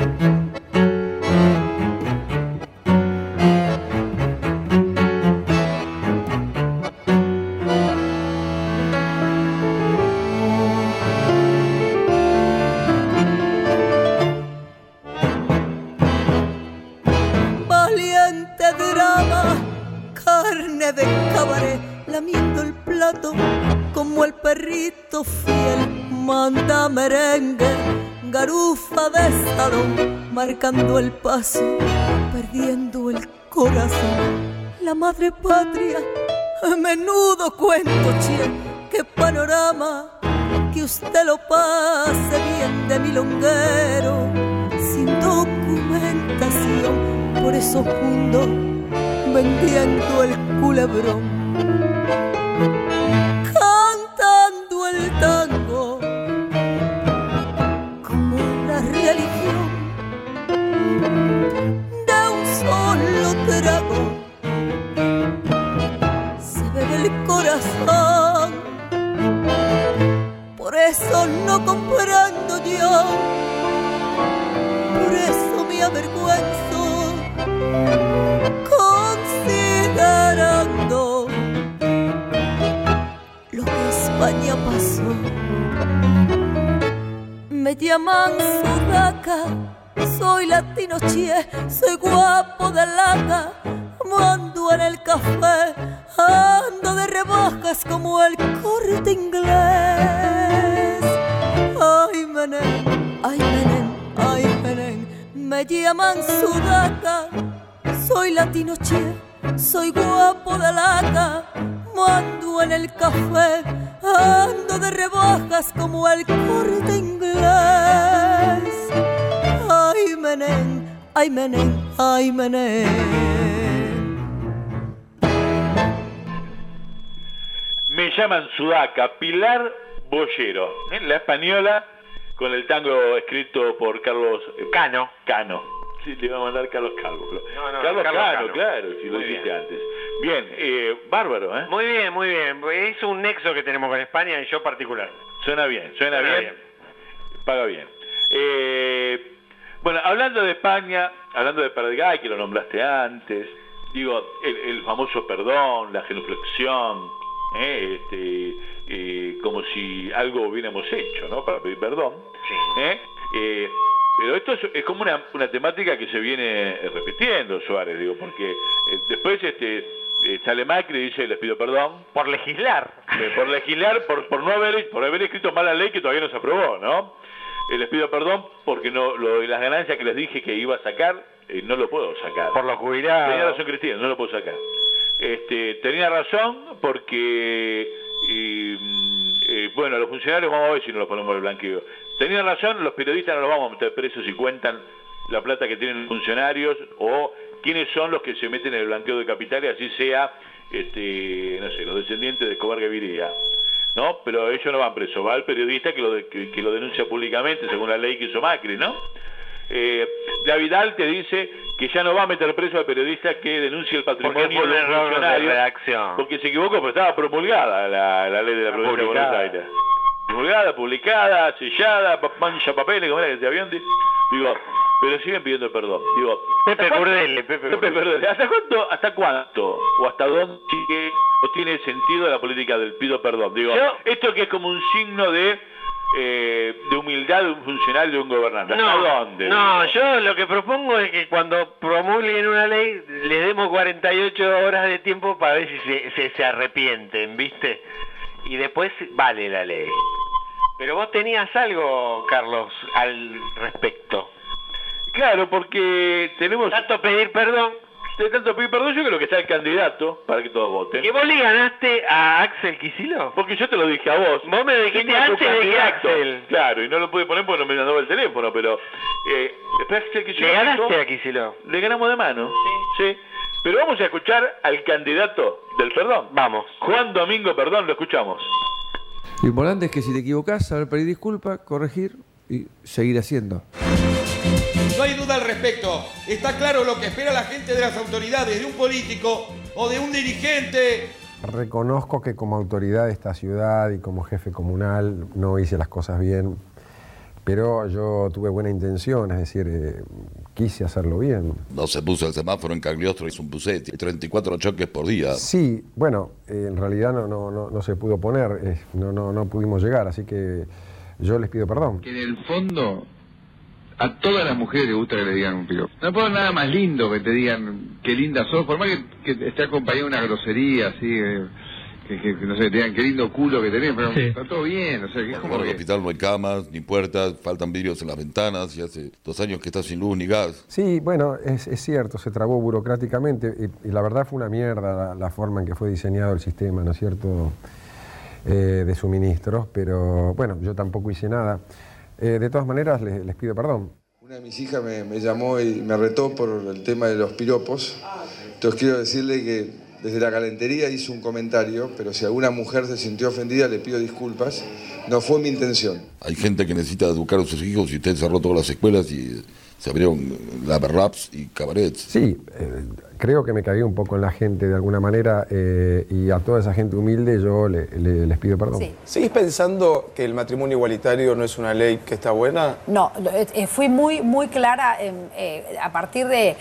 Valiente drama, carne de cabaret, lamiendo el plato como el perrito. Manda merengue, garufa de salón, marcando el paso, perdiendo el corazón. La madre patria, a menudo cuento, chie, qué panorama, que usted lo pase bien de milonguero, sin documentación por esos mundos vendiendo el culebrón. Se ve el corazón, por eso no comprendo yo, por eso me avergüenzo. Considerando lo que España pasó. Me llaman Sudaca, soy latino chie, soy guapo de lata, mando en el café, ando de rebajas como el corte inglés. Ay, menén, ay, menén, ay, menén, me llaman Sudaca, soy latino chie, soy guapo de lata, mando en el café, ando de rebajas como el corte inglés. Ay, menén, ay, menén, ay, menén. Me llaman Sudaca, Pilar Bollero, ¿eh? la española con el tango escrito por Carlos Cano. Cano. Sí, le iba a mandar Carlos Calvo. No, no, Carlos, Carlos Cano, Cano. claro, si lo dijiste antes. Bien, eh, bárbaro, ¿eh? Muy bien, muy bien. Es un nexo que tenemos con España y yo particular. Suena bien, suena, Suena bien, paga bien. Eh, bueno, hablando de España, hablando de Perdigay, que lo nombraste antes, digo, el, el famoso perdón, la genuflexión, ¿eh? este, eh, como si algo hubiéramos hecho, ¿no? Para pedir perdón. ¿eh? Eh, pero esto es, es como una, una temática que se viene repitiendo, Suárez, digo, porque después este, sale Macri y dice, les pido perdón. Por legislar. Por legislar, por, por no haber, por haber escrito mal la ley que todavía no se aprobó, ¿no? Eh, les pido perdón porque no lo, las ganancias que les dije que iba a sacar, eh, no lo puedo sacar. Por los jubilados. Tenía razón Cristina, no lo puedo sacar. Este, tenía razón porque, eh, mm, eh, bueno, los funcionarios vamos a ver si no los ponemos el blanqueo. Tenía razón, los periodistas no los vamos a meter presos si cuentan la plata que tienen los funcionarios o quiénes son los que se meten en el blanqueo de capitales, así sea, este, no sé, los descendientes de Escobar Gaviria. ¿No? Pero ellos no van presos, va el periodista que lo, de- que, que lo denuncia públicamente según la ley que hizo Macri, ¿no? Eh, te dice que ya no va a meter preso al periodista que denuncie el patrimonio Porque de redacción. porque se equivocó, pero estaba promulgada la, la ley de la provincia de Buenos. Aires. Promulgada, publicada, sellada, mancha papeles, como era que decía Biondi. Digo, pero siguen pidiendo perdón. Digo, Pepe ¿hasta cuánto- Curdele, Pepe Pepe ¿Hasta cuánto, hasta cuánto o hasta dónde sigue no tiene sentido la política del pido perdón? Digo, Yo- esto que es como un signo de eh, de humildad de un funcionario, de un gobernante. ¿Hasta No, dónde? no, Digo. yo lo que propongo es que cuando promulguen una ley le demos 48 horas de tiempo para ver si se, se, se arrepienten, ¿viste? Y después vale la ley. Pero vos tenías algo, Carlos, al respecto. Claro, porque tenemos... Tanto pedir perdón. De tanto pedir perdón, yo creo que está el candidato para que todos voten. ¿Que vos le ganaste a Axel Kicillof? Porque yo te lo dije a vos. Vos me dijiste antes de que. Axel. Claro, y no lo pude poner porque no me mandaba el teléfono, pero... Eh, Axel Kicillof ¿Le ganaste dijo- a Kicillof? Le ganamos de mano. Sí. Sí. Pero vamos a escuchar al candidato del perdón. Vamos. Juan Domingo Perdón, lo escuchamos. Lo importante es que si te equivocás, saber pedir disculpas, corregir y seguir haciendo. No hay duda al respecto. Está claro lo que espera la gente de las autoridades, de un político o de un dirigente. Reconozco que como autoridad de esta ciudad y como jefe comunal no hice las cosas bien, pero yo tuve buena intención, es decir, eh, quise hacerlo bien. No se puso el semáforo en Cagliostro, es un bucetti, 34 choques por día. Sí, bueno, eh, en realidad no, no, no, no se pudo poner, eh, no, no, no pudimos llegar, así que yo les pido perdón. que en el fondo a todas las mujeres les gusta que le digan un piropo. No puedo nada más lindo que te digan qué linda sos, por más que, que esté acompañado de una grosería así, eh, que, que- que no sé, que te digan qué lindo culo que tenés, pero está todo bien, o sea, que es como En el que... hospital no hay camas, ni puertas, faltan vidrios en las ventanas y hace dos años que está sin luz ni gas. Sí, bueno, es, es cierto, se trabó burocráticamente y, y la verdad fue una mierda la, la forma en que fue diseñado el sistema, ¿no es cierto?, Eh, de suministros, pero bueno, yo tampoco hice nada. Eh, de todas maneras, les, les pido perdón. Una de mis hijas me, me llamó y me retó por el tema de los piropos. Entonces quiero decirle que desde la calentería hizo un comentario, pero si alguna mujer se sintió ofendida le pido disculpas. No fue mi intención. Hay gente que necesita educar a sus hijos y usted cerró todas las escuelas y se abrieron la raps y cabarets. Sí, eh, creo que me caí un poco en la gente de alguna manera eh, y a toda esa gente humilde yo le- le- les pido perdón. ¿Seguís pensando que el matrimonio igualitario no es una ley que está buena? No, lo- eh, fui muy, muy clara eh, a partir de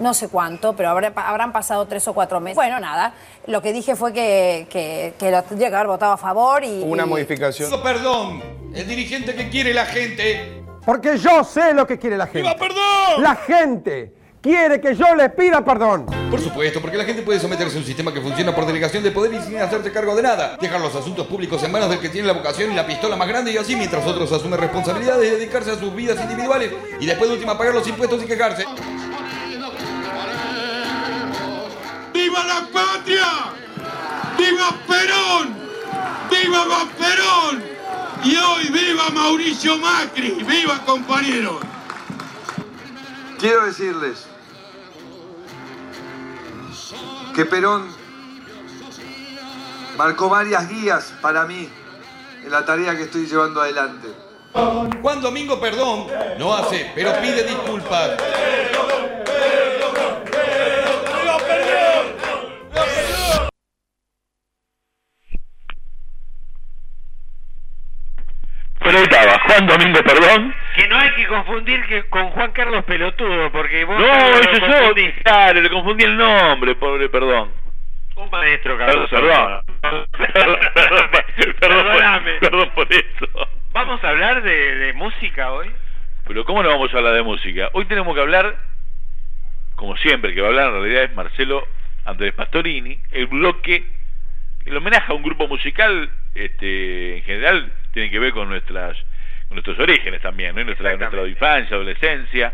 no sé cuánto, pero habrá- habrán pasado tres o cuatro meses. Bueno, nada, lo que dije fue que, que, que lo tendría que haber votado a favor y... Una y- modificación. Perdón. El dirigente que quiere la gente. Porque yo sé lo que quiere la gente. ¡Viva perdón! La gente quiere que yo le pida perdón. Por supuesto, porque la gente puede someterse a un sistema que funciona por delegación de poder y sin hacerse cargo de nada. Dejar los asuntos públicos en manos del que tiene la vocación y la pistola más grande y así mientras otros asumen responsabilidades y dedicarse a sus vidas individuales y después de última pagar los impuestos y quejarse. ¡Viva la patria! ¡Viva Perón! ¡Viva Perón! Y hoy viva Mauricio Macri, viva compañeros. Quiero decirles que Perón marcó varias guías para mí en la tarea que estoy llevando adelante. Juan Domingo perdón no hace, pero pide disculpas. Pero ahí estaba, Juan Domingo Perdón. Que no hay que confundir que con Juan Carlos Pelotudo, porque vos... No, yo, confundís. claro, le confundí el nombre, pobre Perdón. Un maestro, Carlos. perdón. Perdón, perdón por eso. ¿Vamos a hablar de, de música hoy? Pero ¿cómo no vamos a hablar de música? Hoy tenemos que hablar, como siempre, que va a hablar en realidad es Marcelo Andrés Pastorini, el bloque, el homenaje a un grupo musical, este, en general, tiene que ver con nuestras con nuestros orígenes también, ¿no? nuestra, nuestra infancia, adolescencia,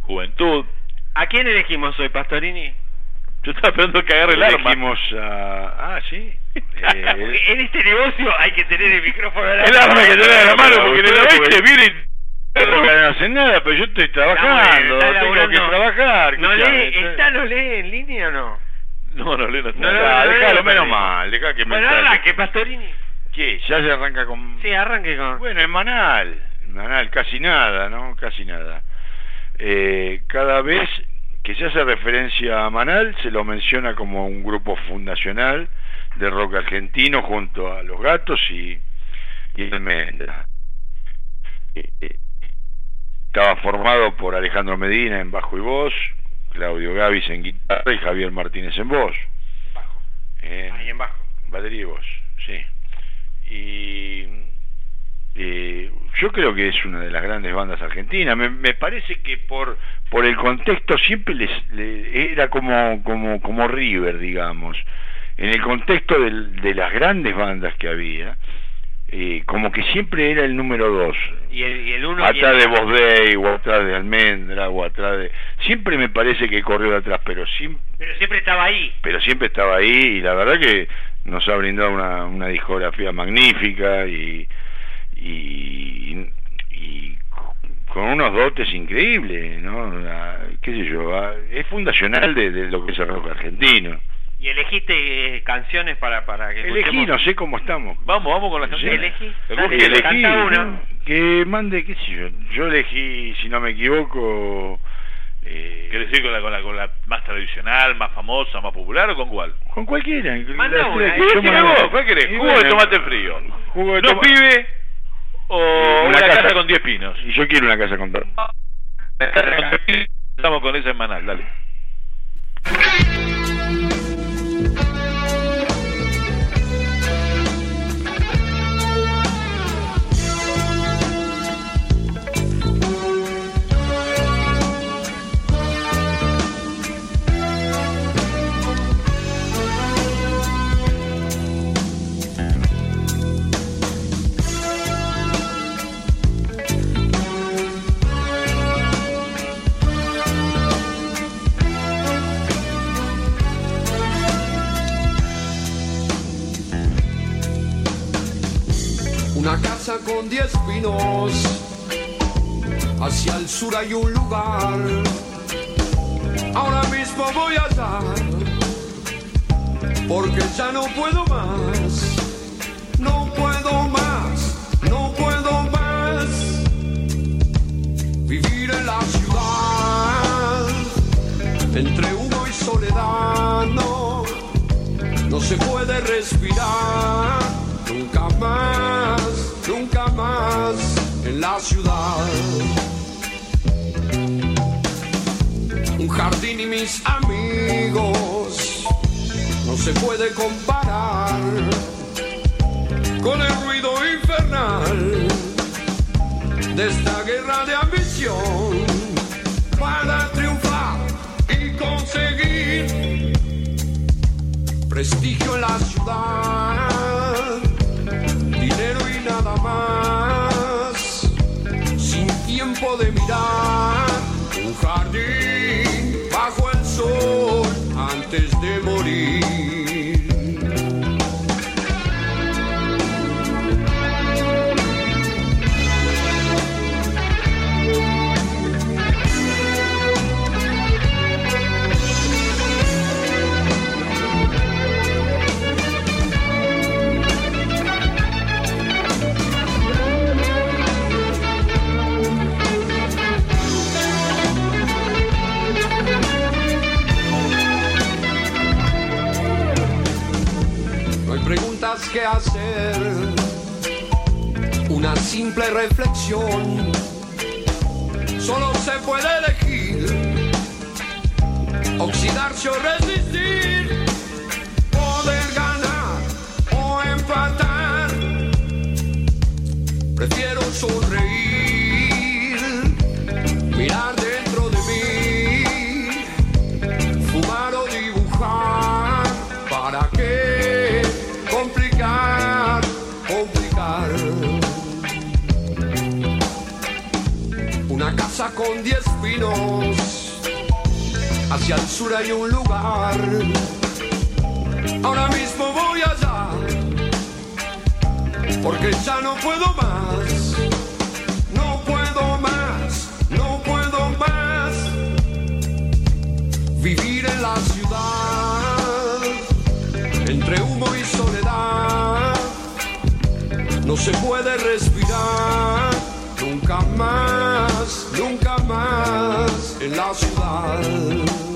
juventud. ¿A quién elegimos hoy, Pastorini? Yo estaba esperando que agarre el arma. Elegimos a... Ah, sí. Eh, en este negocio hay que tener el micrófono a la El arma que tener en la mano, porque Ustedes, la vez que viene y- no hacen nada, pero yo estoy trabajando, Está tengo que trabajar. ¿No lee, ¿Está no lee en línea o no? No, no, Leno, No, no, Ah, no, déjalo, no, menos no. mal, deja que me Bueno, arranque, Pastorini. ¿Qué? Ya se arranca con... Sí, arranque con... Bueno, en Manal, en Manal, casi nada, ¿no? Casi nada. Eh, cada vez que se hace referencia a Manal, se lo menciona como un grupo fundacional de rock argentino junto a Los Gatos y, y Almendra. Eh, eh, estaba formado por Alejandro Medina en bajo y voz, Claudio Gavis en guitarra y Javier Martínez en voz. En, Ahí en bajo. Batería y voz, sí. Y eh, yo creo que es una de las grandes bandas argentinas. Me, me parece que por por el contexto siempre les, le- era como como como River, digamos. En el contexto del- de las grandes bandas que había, eh, como que siempre era el número dos. Y el, y el uno. y Atrás el- de Bosday, o atrás de Almendra, o atrás de... Siempre me parece que corrió de atrás, pero siempre Pero siempre estaba ahí. pero siempre estaba ahí y la verdad que nos ha brindado una, una discografía magnífica y, y, y con unos dotes increíbles, ¿no? La- qué sé yo, ah, es fundacional de, de lo que es el rock argentino. Y elegiste eh, canciones para, para que Elegí, escuchemos. no sé cómo estamos. Vamos, vamos con las canciones. Elegí. ¿Te Dale, elegí, canta una. ¿no? que mande, qué sé yo, yo elegí, si no me equivoco, eh, ¿Quieres decir con la, con, la, con la más tradicional, más famosa, más popular o con cuál? con cualquiera. Manda la- una, que eh. vos, ¿cuál querés? Y ¿Jugo bueno, de tomate frío? Jugo de ¿Dos toma- pibes o una, casa, con 10 pinos? Y yo quiero una casa con dos. Una casa con 10 pinos. Estamos con esa en Manal, dale. Una casa con diez pinos, hacia el sur hay un lugar. Ahora mismo voy allá, porque ya no puedo más, no puedo más, no puedo más vivir en la ciudad, entre humo y soledad, no, no se puede respirar. Nunca más en la ciudad. Un jardín y mis amigos no se puede comparar con el ruido infernal de esta guerra de ambición para triunfar y conseguir prestigio en la ciudad, dinero y nada más, de mirar, que hacer, una simple reflexión. Solo se puede elegir, oxidarse o resistir, poder ganar o empatar. Prefiero sonreír, mirar de Con diez pinos, hacia el sur hay un lugar. Ahora mismo voy allá, porque ya no puedo más, no puedo más, no puedo más vivir en la ciudad, entre humo y soledad, no se puede respirar, nunca más, nunca más en la ciudad.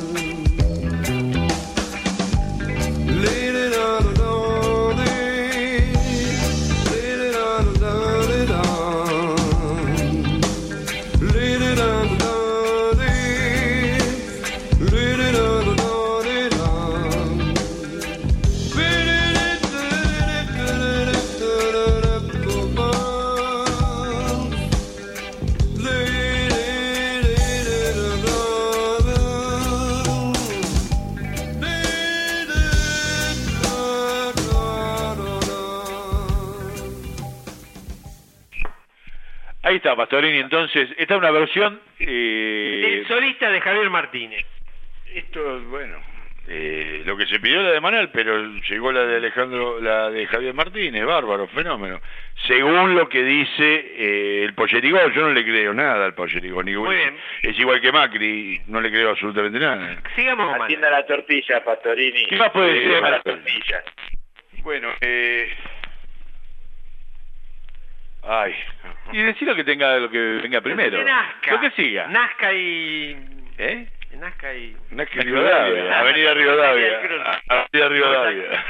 Está, Pastorini, entonces, esta es una versión... eh, El solista de Javier Martínez. Esto, bueno, eh, lo que se pidió la de Manal, pero llegó la de Alejandro, la de Javier Martínez, bárbaro, fenómeno. Según lo que dice eh, el Pollerigón, yo no le creo nada al Pollerigón. ni- Muy bien. Es igual que Macri, no le creo absolutamente nada. Sigamos, Atienda la tortilla, Pastorini. ¿Qué más puede Sí, ser? la tortilla. Bueno, eh... Ay, Y decirlo que tenga lo que venga primero. De Nazca. Lo que siga. Nazca y... ¿eh? Nazca y... Nazca Rivadavia, Avenida Rivadavia, Avenida Rivadavia.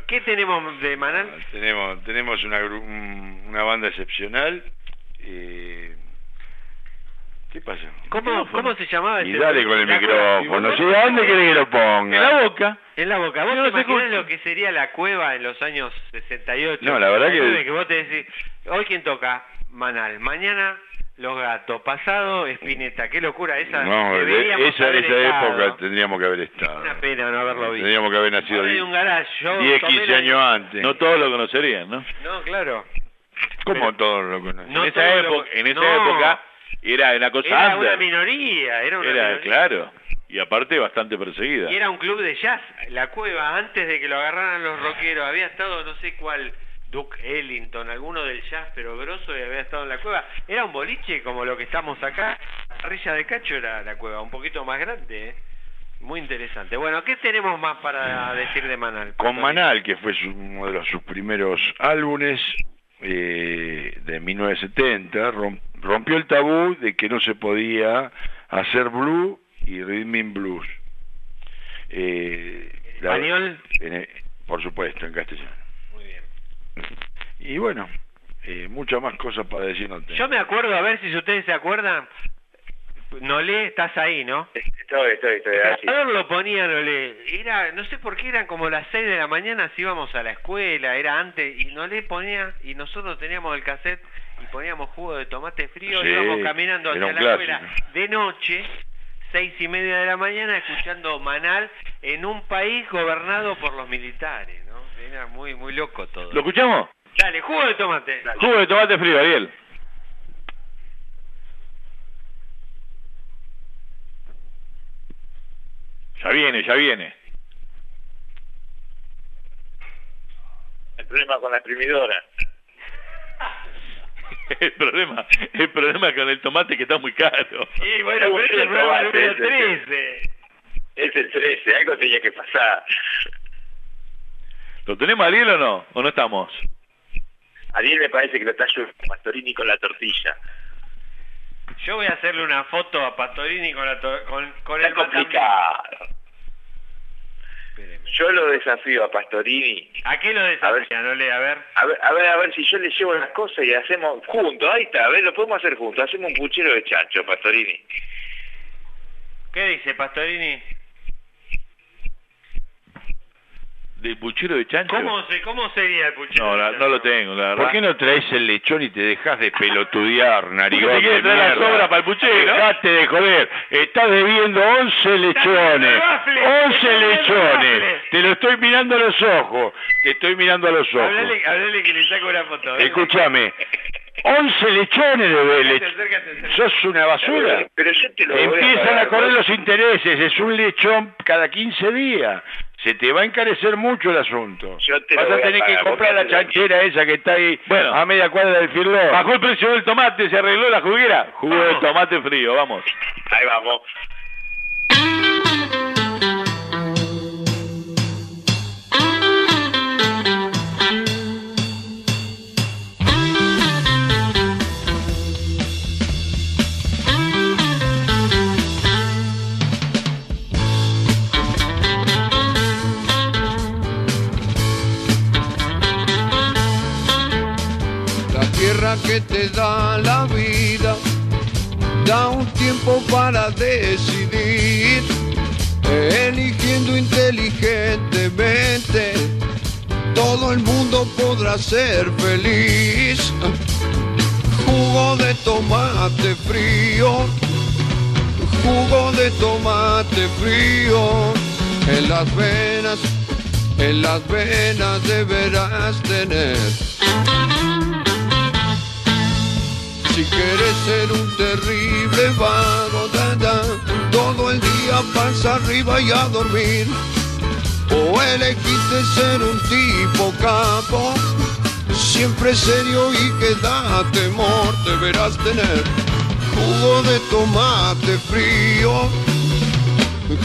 ¿Qué tenemos de Manal? tenemos tenemos una, una banda excepcional. eh, ¿Qué pasa? ¿Cómo, ¿Cómo se llamaba? Y dale con el micrófono. ¿A dónde querés que lo ponga? En la boca. En la boca. ¿Vos No te imaginas lo que sería la cueva en los años 68? No, la verdad que- 69, que vos te decís, hoy quién toca? Manal. Mañana Los Gatos. Pasado Espineta. Qué locura esa. No, Deberíamos esa, haber esa estado. época tendríamos que haber estado. Una pena no haberlo visto. Tendríamos que haber nacido Ahora hay un garage. Yo 10, tomé 15 la- años antes. No todos lo conocerían, ¿no? No, claro. ¿Cómo todos lo conocen? No en esa, lo- época, en esa no. época era una cosa Era under. una minoría. Era una Era, minoría. claro. Y aparte bastante perseguida. Y era un club de jazz. La cueva, antes de que lo agarraran los rockeros, había estado no sé cuál, Duke Ellington, alguno del jazz, pero grosso, y había estado en la cueva. Era un boliche como lo que estamos acá. La parrilla de cacho era la cueva, un poquito más grande. ¿eh? Muy interesante. Bueno, ¿qué tenemos más para decir de Manal? Con Manal, que fue su- uno de los- sus primeros álbumes eh, de 1970, rom- rompió el tabú de que no se podía hacer blue y rhythm and blues. Eh, ¿Español? en- por supuesto, en castellano. Muy bien. Y bueno, eh, muchas más cosas para decir no. Yo me acuerdo, a ver si ustedes se acuerdan. Nolé, estás ahí, ¿no? Estoy, estoy, estoy. El lo ponía Nolé. Era, no sé por qué eran como las 6 de la mañana si íbamos a la escuela, era antes, y Nolé ponía, y nosotros teníamos el cassette y poníamos jugo de tomate frío, Sí, íbamos caminando hacia la clásico. escuela de noche, seis y media de la mañana, escuchando Manal en un país gobernado por los militares, ¿no? Era muy, muy loco todo. ¿Lo escuchamos? Dale, jugo de tomate. Jugo de tomate frío, Ariel. Ya viene, ya viene. El problema con la exprimidora. El problema, el problema con el tomate que está muy caro. Sí, bueno, pero es el programa número 13. Es el 13, algo tenía que pasar. ¿Lo tenemos Ariel o no? ¿O no estamos? Ariel me parece que lo está ayudando Pastorini con la tortilla. Yo voy a hacerle una foto a Pastorini con, la con, con Está el matambre. Yo lo desafío a Pastorini. ¿A qué lo desafía? A ver. A ver, a ver, a ver si yo le llevo las cosas y hacemos juntos. Ahí está, a ver, lo podemos hacer juntos. Hacemos un puchero de chancho, Pastorini. ¿Qué dice Pastorini? ¿Del puchero de chancho? ¿Cómo, se, cómo sería el puchero? No, la- no lo tengo, la verdad. ¿Por qué no traes el lechón y te dejas de pelotudear, narigón? ¿Te quieres de traer la sobra para el puchero? Dejate de joder. Estás debiendo 11 lechones. 11 lechones. Te lo estoy mirando a los ojos. Te estoy mirando a los ojos. Hablale, hablale que le saco una foto. Escúchame. 11 lechones de acércate. Sos una basura. Pero yo te lo voy Empiezan pagar, a correr los intereses. Es un lechón cada 15 días. Se te va a encarecer mucho el asunto. Te Vas a tener que comprar la chanchera esa que está ahí Bueno. a media cuadra del firlón. Bajó el precio del tomate, se arregló la juguera. Jugo de tomate frío, vamos. Ahí vamos. Que te da la vida da un tiempo para decidir, eligiendo inteligentemente, todo el mundo podrá ser feliz. Jugo de tomate frío, jugo de tomate frío, en las venas, en las venas deberás tener. Si quieres ser un terrible vago, da, da, todo el día pasa arriba y a dormir. O elegiste ser un tipo capo, siempre serio y que da temor, deberás tener jugo de tomate frío,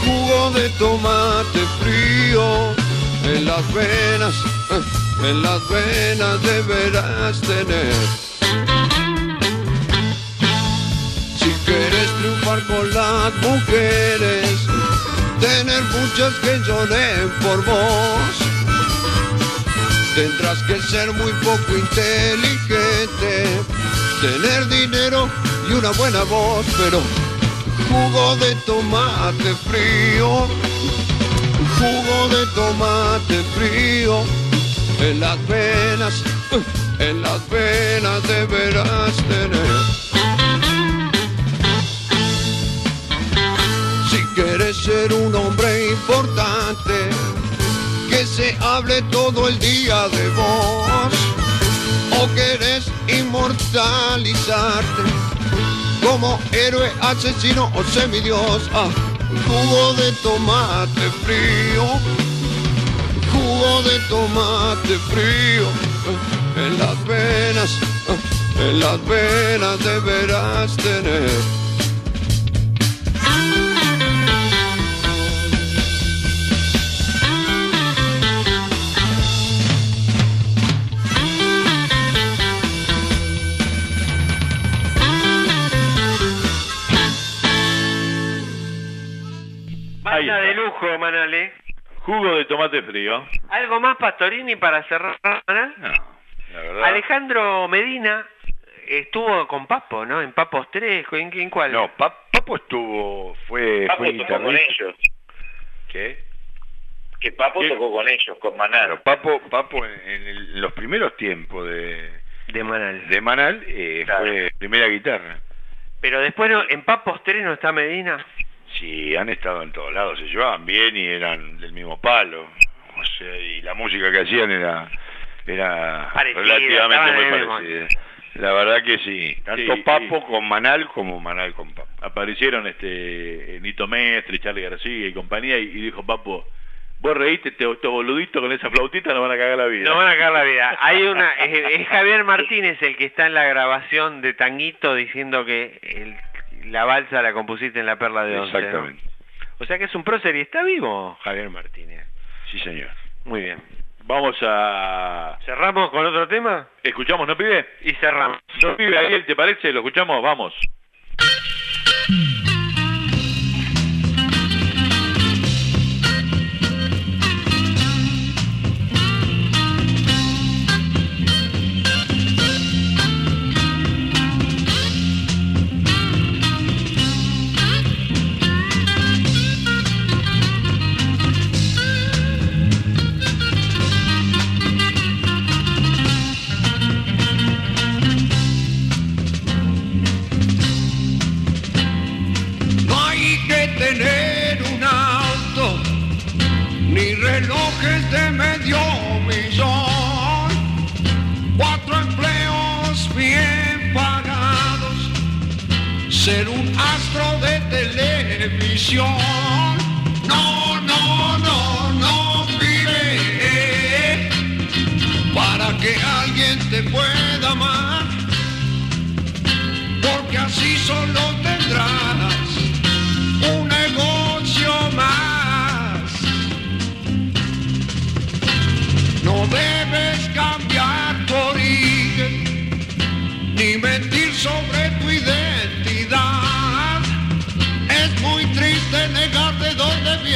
jugo de tomate frío en las venas, en las venas deberás tener. Quieres triunfar con las mujeres, tener muchas que lloren por vos. Tendrás que ser muy poco inteligente, tener dinero y una buena voz, pero jugo de tomate frío, jugo de tomate frío, en las venas, en las venas deberás tener. Quieres ser un hombre importante, que se hable todo el día de vos. O querés inmortalizarte como héroe, asesino o semidios. Ah, jugo de tomate frío, jugo de tomate frío en las venas, en las venas deberás tener. Lujo, Manale. Jugo de tomate frío. ¿Algo más, Pastorini, para cerrar, Manal? La verdad. Alejandro Medina estuvo con Papo, ¿no? En Papos 3, ¿en, en cuál? No, Pa- Papo estuvo, fue, Papo fue tocó con ellos. ¿Qué? Que Papo tocó con ellos, con Maná. Claro, Papo, Papo en, en el- en los primeros tiempos de, de Manal, de Manal eh, fue primera guitarra. Pero después no, en Papos 3 no está Medina. Sí, han estado en todos lados, se llevaban bien y eran del mismo palo. O sea, y la música que hacían era, era Parecida, relativamente muy parecida. La verdad que sí, tanto Sí, Papo con Manal como Manal con Papo. Aparecieron este Nito Mestre, Charlie García y compañía y, y dijo Papo, vos reíste estos boluditos con esa flautita nos van a cagar la vida. No van a cagar la vida. Hay una, es, es Javier Martínez el que está en la grabación de Tanguito diciendo que el- la balsa la compusiste en la Perla de Once. ¿no? Exactamente. O sea que es un prócer y está vivo Javier Martínez. Sí, señor. Muy bien. Vamos a... ¿Cerramos con otro tema? ¿Escuchamos, no pibe? Y cerramos. No pibe, Ariel, ¿te parece? ¿Lo escuchamos? Vamos. Televisión.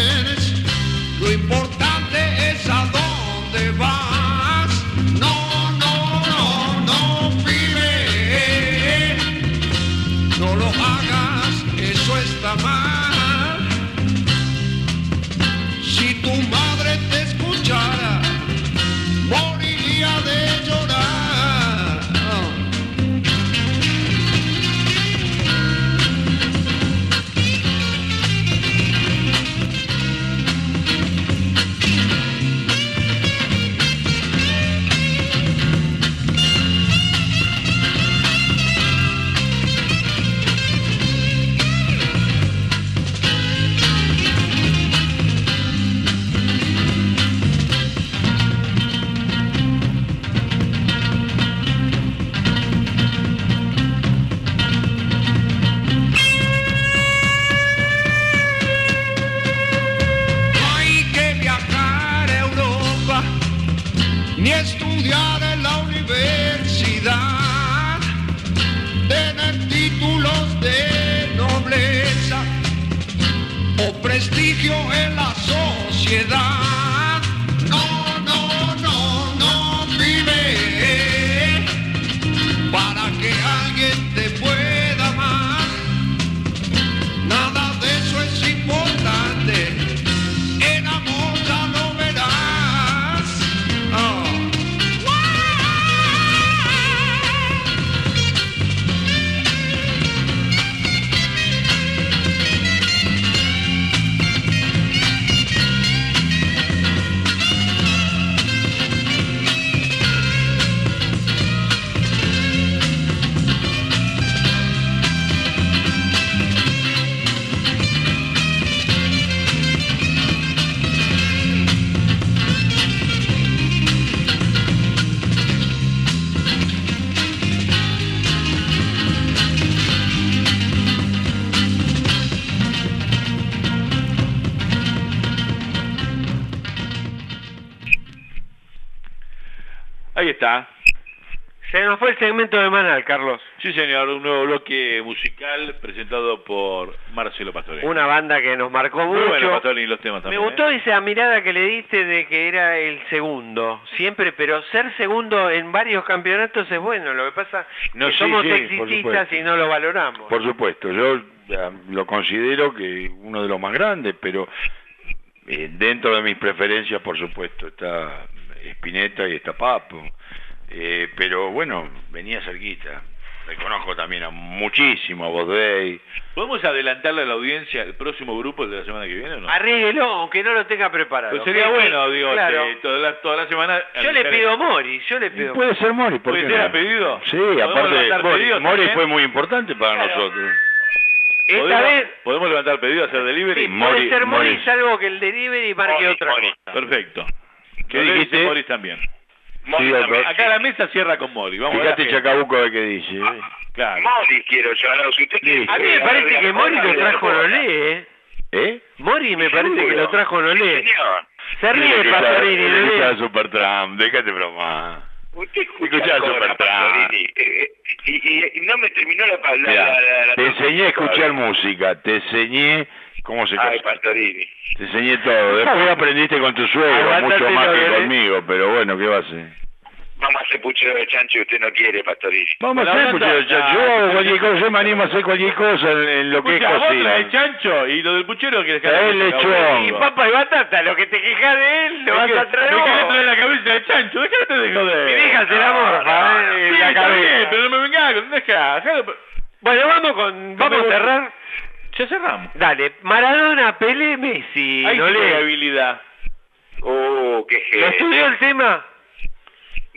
Dónde nos fue el segmento de Manal, Carlos. Sí, señor, un nuevo bloque musical presentado por Marcelo Pastorelli. Una banda que nos marcó Muy mucho. bueno Pastorelli los temas Me también. gustó ¿eh? esa mirada que le diste de que era el segundo, siempre, pero ser segundo en varios campeonatos es bueno. Lo que pasa No, que sí, somos sí, exitistas y no lo valoramos. Por supuesto, yo eh, lo considero que uno de los más grandes, pero eh, dentro de mis preferencias, por supuesto, está Spinetta y está Papo. Eh, pero bueno, venía cerquita. Reconozco también a muchísimo a Bodway. ¿Podemos adelantarle a la audiencia el próximo grupo el de la semana que viene o no? Arréglelo, aunque no lo tenga preparado. Pues sería bueno, digo, claro. este, toda, la, toda la semana... Yo le pido a Mori, yo le pido. Puede ser Mori, ¿por ¿Puede qué ser no? pedido? Sí, ¿Podemos aparte, Mori, Mori fue muy importante para nosotros. Esta ¿Podemos, vez ¿Podemos levantar pedido, hacer delivery? sí, puede ser Mori, salvo que el delivery marque otra cosa. Perfecto. ¿Qué dijiste? Morris también. Acá la mesa cierra con Mori. Vamos a ver Fíjate la gente. Chacabuco a ver qué dice. ¿eh? Claro. Mori quiero yo, no, si usted quiere- A mí me parece que Mori lo trajo Nolé, ¿eh? ¿Eh? Mori me parece que lo trajo. Señor, Se ríe Pastorini, Escuchá Nolé. a Supertramp, déjate broma. usted escucha Escuchá a Supertramp. Pastorini, eh, eh, y, y- y no me terminó la palabra. Te enseñé a escuchar música, te enseñé cómo se Ay. Pastorini. Te enseñé todo. Después aprendiste con tu suegro, mucho más que conmigo, pero bueno, ¿qué va a hacer? Vamos a hacer puchero de chancho y usted no quiere, Pastorini. Vamos a hacer, puchero de chancho. Yo hago cualquier cosa, yo me animo a hacer cualquier cosa en, en lo que es cocina. traes chancho y lo del puchero que Trae lechón. Y papa y batata, lo que te quejas de él, lo vas a traer vos. traer la cabeza de chancho, déjate de joder. La morfa, eh, Sí, la cabeza. bien, pero no me vengas. Deja, Bueno, vamos con. Vamos a cerrar. Ya cerramos. Dale, Maradona, Pelé, Messi. Ahí no sí que hay le. habilidad. Oh, qué ¿Lo estudió el tema?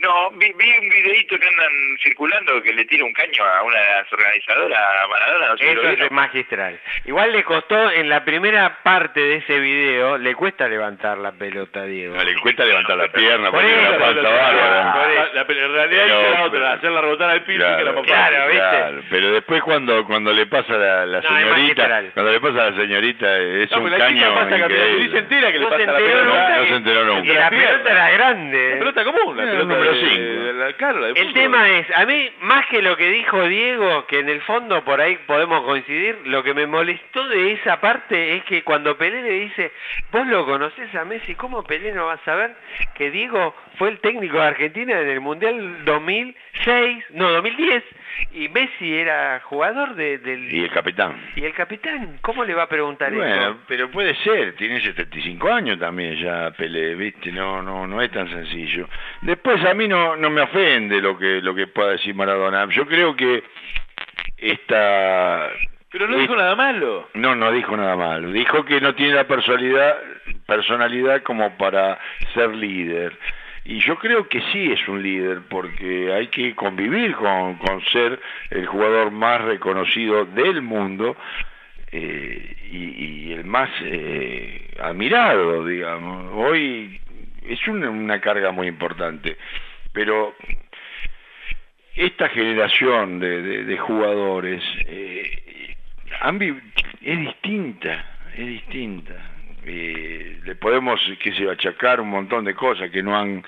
No, vi, vi un videito que andan circulando que le tira un caño a una de las organizadoras, a Maradona, no sé si Eso lo es magistral. Igual le costó en la primera parte de ese video, le cuesta levantar la pelota, Diego. Le cuesta levantar la pierna, Por poner eso, la panza por eso. bárbara. Por eso. La, la, en realidad Pero- hice la otra, hacerla rebotar al piso y que la papá. Claro, ¿viste? claro, pero después cuando cuando le pasa a la, la No, es señorita, cuando le pasa a la señorita es No, un la caño pasa increíble. se entera que le No pasa se la enteró pelota. nunca No se enteró Y nunca. la pierna. pelota era grande. La pelota común, la pelota número claro, de El tema es, a mí, más que lo que dijo Diego, que en el fondo por ahí podemos coincidir, lo que me molestó de esa parte es que cuando Pelé le dice, vos lo conocés a Messi, ¿cómo Pelé no va a saber que Diego fue el técnico de Argentina en el Mundial 2006, no, 2010, y Messi era jugador de- del... Y el capitán. Y el capitán, ¿cómo le va a preguntar Bueno, eso? pero puede ser, tiene 75 años también ya Pelé, ¿viste? No no no es tan sencillo. Después a mí no no me ofende lo que lo que pueda decir Maradona. Yo creo que esta Pero no dijo nada malo. no, no dijo nada malo. Dijo que no tiene la personalidad, personalidad como para ser líder. Y yo creo que sí es un líder, porque hay que convivir con, ser el jugador más reconocido del mundo eh, y, el más eh, admirado, digamos. Hoy es una, carga muy importante, pero esta generación de, jugadores eh, es distinta, es distinta. Eh, le podemos, qué sé yo, achacar un montón de cosas que no han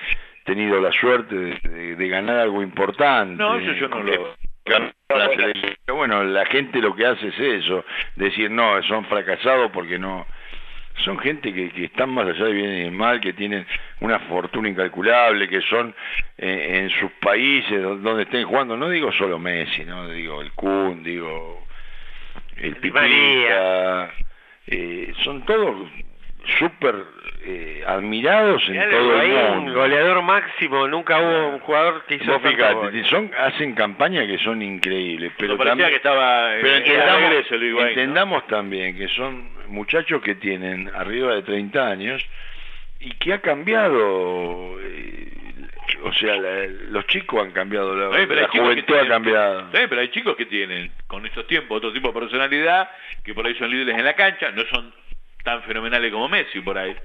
tenido la suerte de, de- de ganar algo importante. No, eso yo no lo... La bueno, la gente lo que hace es eso, decir, no, son fracasados porque no... Son gente que, que están más allá de bien y de mal, que tienen una fortuna incalculable, que son eh, en sus países do- donde estén jugando, no digo solo Messi, no digo el Kun, digo el Pipita, eh, son todos súper eh, admirados en Mirá, todo el mundo. goleador máximo, nunca hubo un jugador que hizo goles. son, hacen campañas que son increíbles, pero Pero también- que estaba eh, pero en entendamos, entendamos también que son muchachos que tienen arriba de 30 años y que ha cambiado, eh, o sea, la- los chicos han cambiado, la, Eh, la juventud ha cambiado. Sí, pero hay chicos que tienen, con estos tiempos, otro tipo de personalidad, que por ahí son líderes en la cancha, no son tan fenomenales como Messi por ahí,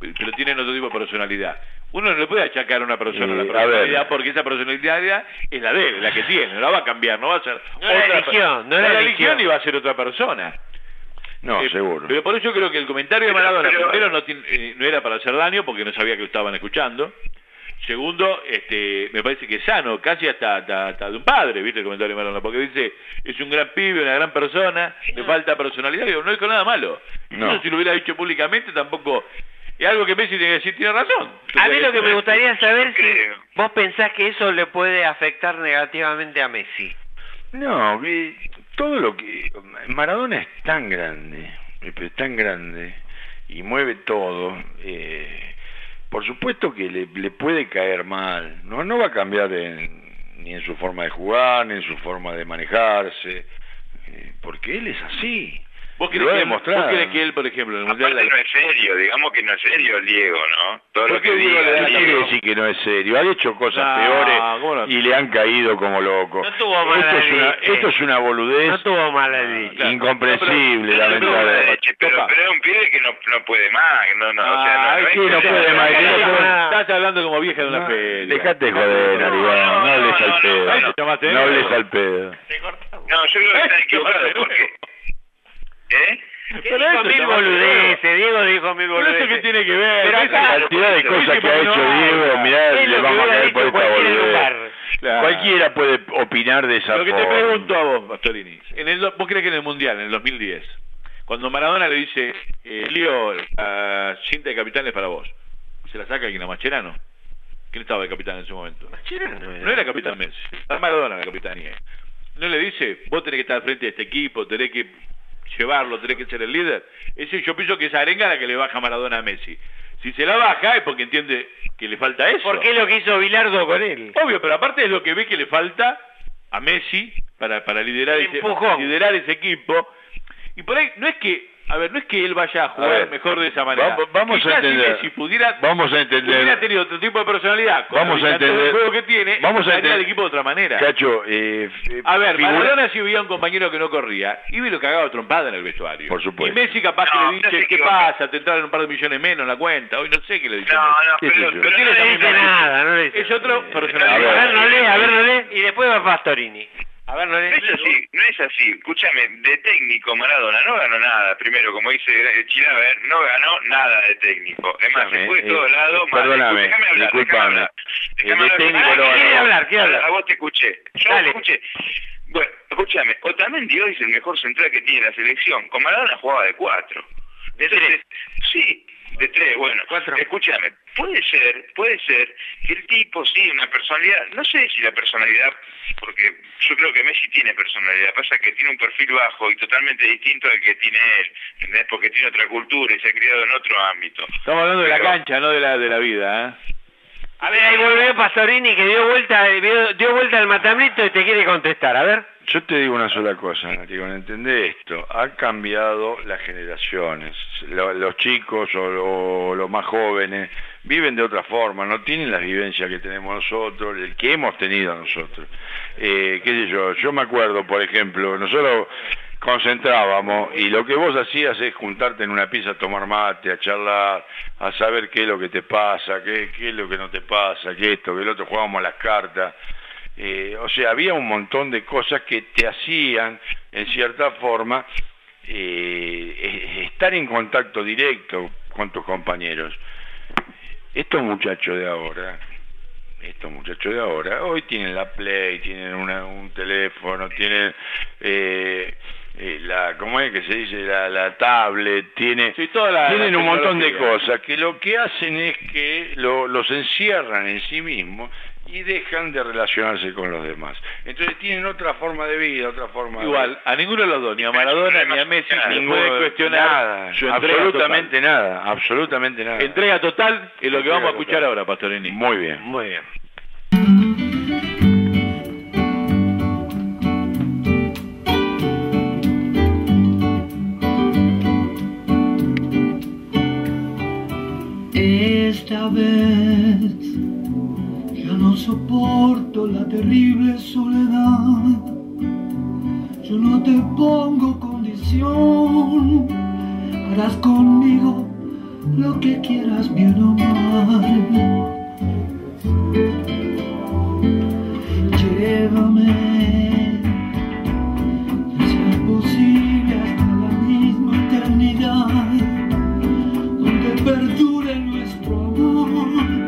pero tienen otro tipo de personalidad. Uno no le puede achacar a una persona Eh, la personalidad porque esa personalidad es la de él, la que tiene, no la va a cambiar, no va a ser No otra eligió, per- no la la eligió. eligió y va a ser otra persona. No, Eh, seguro. Pero por eso creo que el comentario de Pero- Maradona, pero- primero, no, tiene- eh, no era para hacer daño porque no sabía que lo estaban escuchando. Segundo, este, me parece que es sano, casi hasta, hasta, hasta de un padre, ¿viste el comentario de Maradona? Porque dice, es un gran pibe, una gran persona, le falta personalidad, digo, no dijo nada malo. No. Eso si lo hubiera dicho públicamente tampoco... Es algo que Messi tiene que decir, tiene razón. A mí lo que me gustaría saber si Creo. vos pensás que eso le puede afectar negativamente a Messi. No, que todo lo que... Maradona es tan grande, es tan grande, y mueve todo. eh, por supuesto que le, le puede caer mal, no, no va a cambiar ni en su forma de jugar, ni en su forma de manejarse, eh, porque él es así. ¿Vos ha que él, demostrado. vos crees que él, por ejemplo, en el Mundial... Aparte no es serio, digamos que no es serio el Diego, ¿no? Todo ¿Por lo qué que Diego diga le quiere decir que no es serio? Ha hecho cosas No, peores y le han caído como loco. No tuvo mala esto, es una, esto es una boludez No tuvo mala leche. incomprensible, No, pero- lamentable. leche, pero, pero es un pibe que no, no puede más, no, no, o sea, no, es que no puede más, Estás hablando como vieja de una feria. Dejate de joder, Narigón, no hables al pedo. No hables al pedo. No, yo creo que está equivocado qué porque... ¿Eh? Dijo mil boludeces, Diego dijo mil Pero boludeces. eso que tiene que ver. Pero acá- La cantidad de cosas que ha hecho Diego, mirá, le vamos a caer por esta cualquier boludez. Claro. Cualquiera puede opinar de esa Lo que te forma. pregunto a vos, Pastorini, en el, ¿vos crees que en el Mundial, en el 2010, cuando Maradona le dice, eh, Lío, la cinta de capitán es para vos, ¿se la saca quién? ¿A Macherano? ¿Quién estaba de capitán en ese momento? No era capitán Messi, era Maradona la capitanía. No le dice, vos tenés que estar al frente de este equipo, tenés que llevarlo, tenés que ser el líder. Ese yo pienso que esa arenga la que le baja Maradona a Messi. Si se la baja es porque entiende que le falta eso. Porque es lo que hizo Bilardo con él. Obvio, pero aparte es lo que ve que le falta a Messi para, para liderar, ese, liderar ese equipo. Y por ahí, no es que, a ver, no es que él vaya a jugar ver, mejor de esa manera. vamos- vamos a si entender. Pudiera, Vamos a entender. hubiera tenido otro tipo de personalidad, con Vamos a entender. juego que tiene, Vamos a entender. el equipo de otra manera. Cacho, eh, eh, A ver, figura- Maradona si veía un compañero que no corría, iba y lo cagaba a trompada en el vestuario. Por supuesto. Y Messi capaz No, que no le dice, ¿qué pasa? Te entraron un par de millones menos en la cuenta. Hoy no sé qué le dice. No, no, no esa le No dice nada, no le dice. Es otro A personalidad. A ver, ver, no lee, a ver, no lee. Y después va Pastorini. A ver, no es así, no es así. Escúchame, de técnico Maradona no ganó nada. Primero, como dice Chilaver, no ganó nada de técnico. Es más, se fue de todos eh, lados. mal. perdóname, Déjame hablar, déjame hablar. Eh, Déjame hablar. Ah, no quiere hablar, quiere hablar. A vos te escuché. Yo Dale. escuché. Bueno, escúchame, Otamendi hoy es el mejor central que tiene la selección. Con Maradona jugaba de cuatro. De Entonces, tres. Sí, de tres, bueno. Cuatro. Escúchame, puede ser, puede ser que el tipo, sí, una personalidad, no sé si la personalidad, porque yo creo que Messi tiene personalidad, pasa que tiene un perfil bajo y totalmente distinto al que tiene él, ¿entendés? Porque tiene otra cultura y se ha criado en otro ámbito. Estamos hablando de la cancha, no de la, de la vida. ¿eh? A ver, ahí volvió Pastorini que dio vuelta, dio, dio vuelta al matambrito y te quiere contestar. A ver. Yo te digo una sola cosa, Narigón, entendé esto. Han cambiado las generaciones. Lo- los chicos o, lo- los más jóvenes viven de otra forma, no tienen las vivencias que tenemos nosotros, el que hemos tenido nosotros. Eh, qué sé yo, yo me acuerdo, por ejemplo, nosotros concentrábamos y lo que vos hacías es juntarte en una pieza a tomar mate, a charlar, a saber qué es lo que te pasa, qué, qué es lo que no te pasa, qué esto, que el otro jugábamos las cartas. Eh, o sea, había un montón de cosas que te hacían, en cierta forma, eh, estar en contacto directo con tus compañeros. Estos muchachos de ahora estos muchachos de ahora, hoy tienen la Play, tienen una- un teléfono, tienen eh, eh, la, ¿cómo es que se dice? La, la tablet, tiene, toda la- tienen la un montón de cosas que lo que hacen es que lo- los encierran en sí mismos y dejan de relacionarse con los demás. Entonces tienen otra forma de vida, otra forma Igual, a ninguno de los dos, ni a Maradona ni a Messi, Ninguno puede de- cuestionar nada, su absolutamente nada, absolutamente nada. total. Entrega total es lo que vamos a escuchar total. ahora, Pastorini. Muy bien. Muy bien. Esta vez ya no soporto la terrible soledad. Yo no te pongo condición, harás conmigo lo que quieras bien o mal. Llévame, sea posible hasta la misma eternidad donde perdure nuestro amor,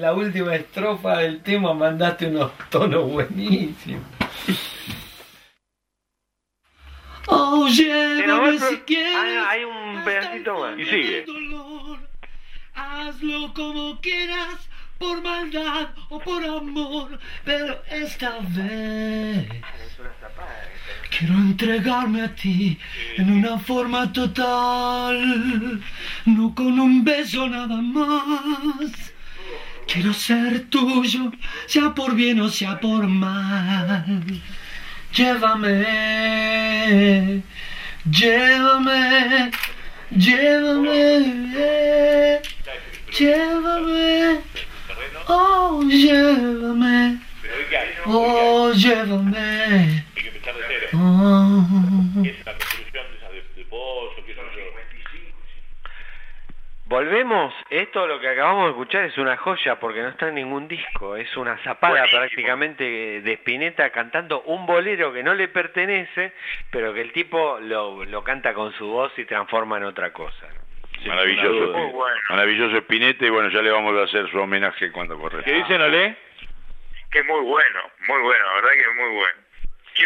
la última estrofa del tema, mandaste unos tonos buenísimos. Oh, llévame si quieres. hay, hay un pedacito más. Y sigue. Hazlo como quieras, por maldad o por amor, pero esta vez quiero entregarme a ti en una forma total, no con un beso nada más. Quiero ser tuyo, sea por bien o sea por mal. Llévame, llévame, llévame, llévame, oh, llévame, oh, llévame. Oh. Volvemos, esto lo que acabamos de escuchar es una joya porque no está en ningún disco, es una zapada prácticamente de Spinetta cantando un bolero que no le pertenece, pero que el tipo lo, lo canta con su voz y transforma en otra cosa. ¿no? Maravilloso. Muy bueno. Maravilloso Spinetta y bueno, ya le vamos a hacer su homenaje cuando corresponda. ¿Qué dicen, Olé? Que es muy bueno, muy bueno, la verdad que es muy bueno.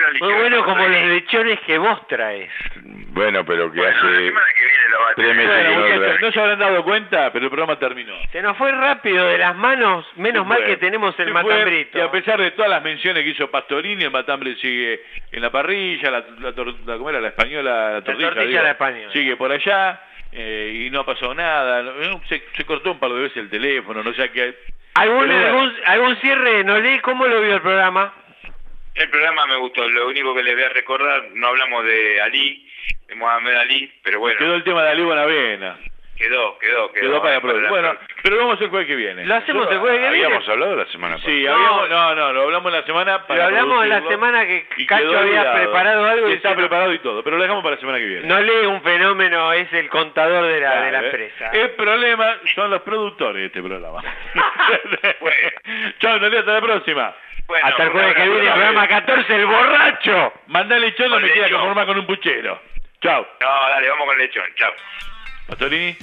Quiero Muy bueno como los lechones que vos traes. Bueno, pero que hace La semana que viene lo va a tres tener. meses Bueno, que no trae. no se habrán dado cuenta, pero el programa terminó. Se nos fue rápido de las manos, menos Se mal fue. que tenemos el Se fue, matambrito. Y a pesar de todas las menciones que hizo Pastorini, el matambre sigue en la parrilla, la, la, tor- la- ¿cómo era? La española, la tortilla, tortilla digo, la española. sigue por allá eh, y no pasó nada. No, Se, se cortó un par de veces el teléfono, no sé qué. ¿Algún, algún, algún cierre, Nolé? ¿Cómo lo vio el programa? El programa me gustó, lo único que les voy a recordar, no hablamos de Ali, de Mohamed Ali, pero bueno, Quedó el tema de Ali Buenavena. quedó, quedó, quedó. Quedó para la próxima. la Bueno, pero vamos el jueves que viene. Lo hacemos el jueves que viene. Habíamos hablado la semana pasada. Sí, No. habíamos, no, no, lo hablamos la semana para Lo hablamos la semana que Cacho había olvidado. preparado algo Y está preparado y todo, pero lo dejamos para la semana que viene. Nolé, un fenómeno, es el contador de la, de la ¿eh? empresa. El problema son los productores de este programa. Chao, Nolé, hasta la próxima. Bueno, Hasta el jueves que viene, programa 14, el borracho. Mandale cholo, me Con quiera lechón. conformar con un puchero. Chao. No, dale, vamos con lechón, chao. Pastorini,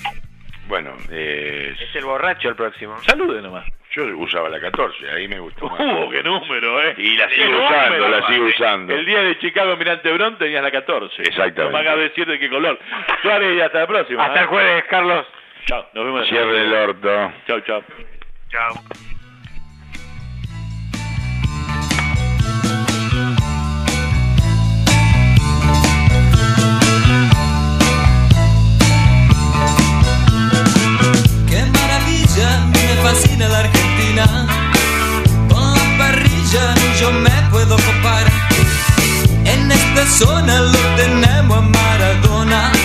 Bueno, eh, Es el borracho el próximo. salude nomás. yo usaba la 14, ahí me gustó más. Uh, qué número, ¿eh? Y la sigo número, usando, la sigo usando. El día de Chicago Mirante Bron tenías la 14. Exactamente. No me hagas decir de qué color. Suárez, y hasta la próxima. Hasta ¿eh? el jueves, Carlos. Chao, nos vemos. Cierre el orto. Chao, chao. Chao. Fascina la Argentina. Con la parrilla yo me puedo copar. En esta zona lo tenemos a Maradona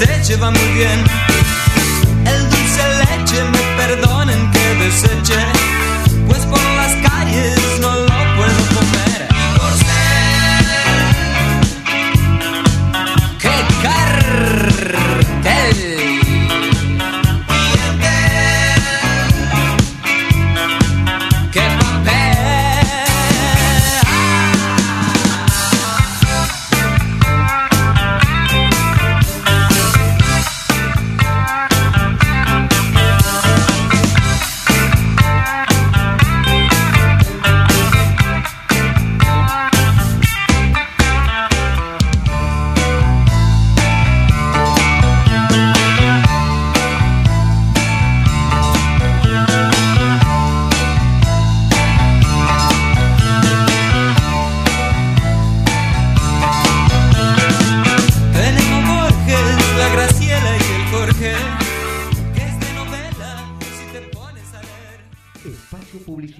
amigos que se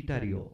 que es de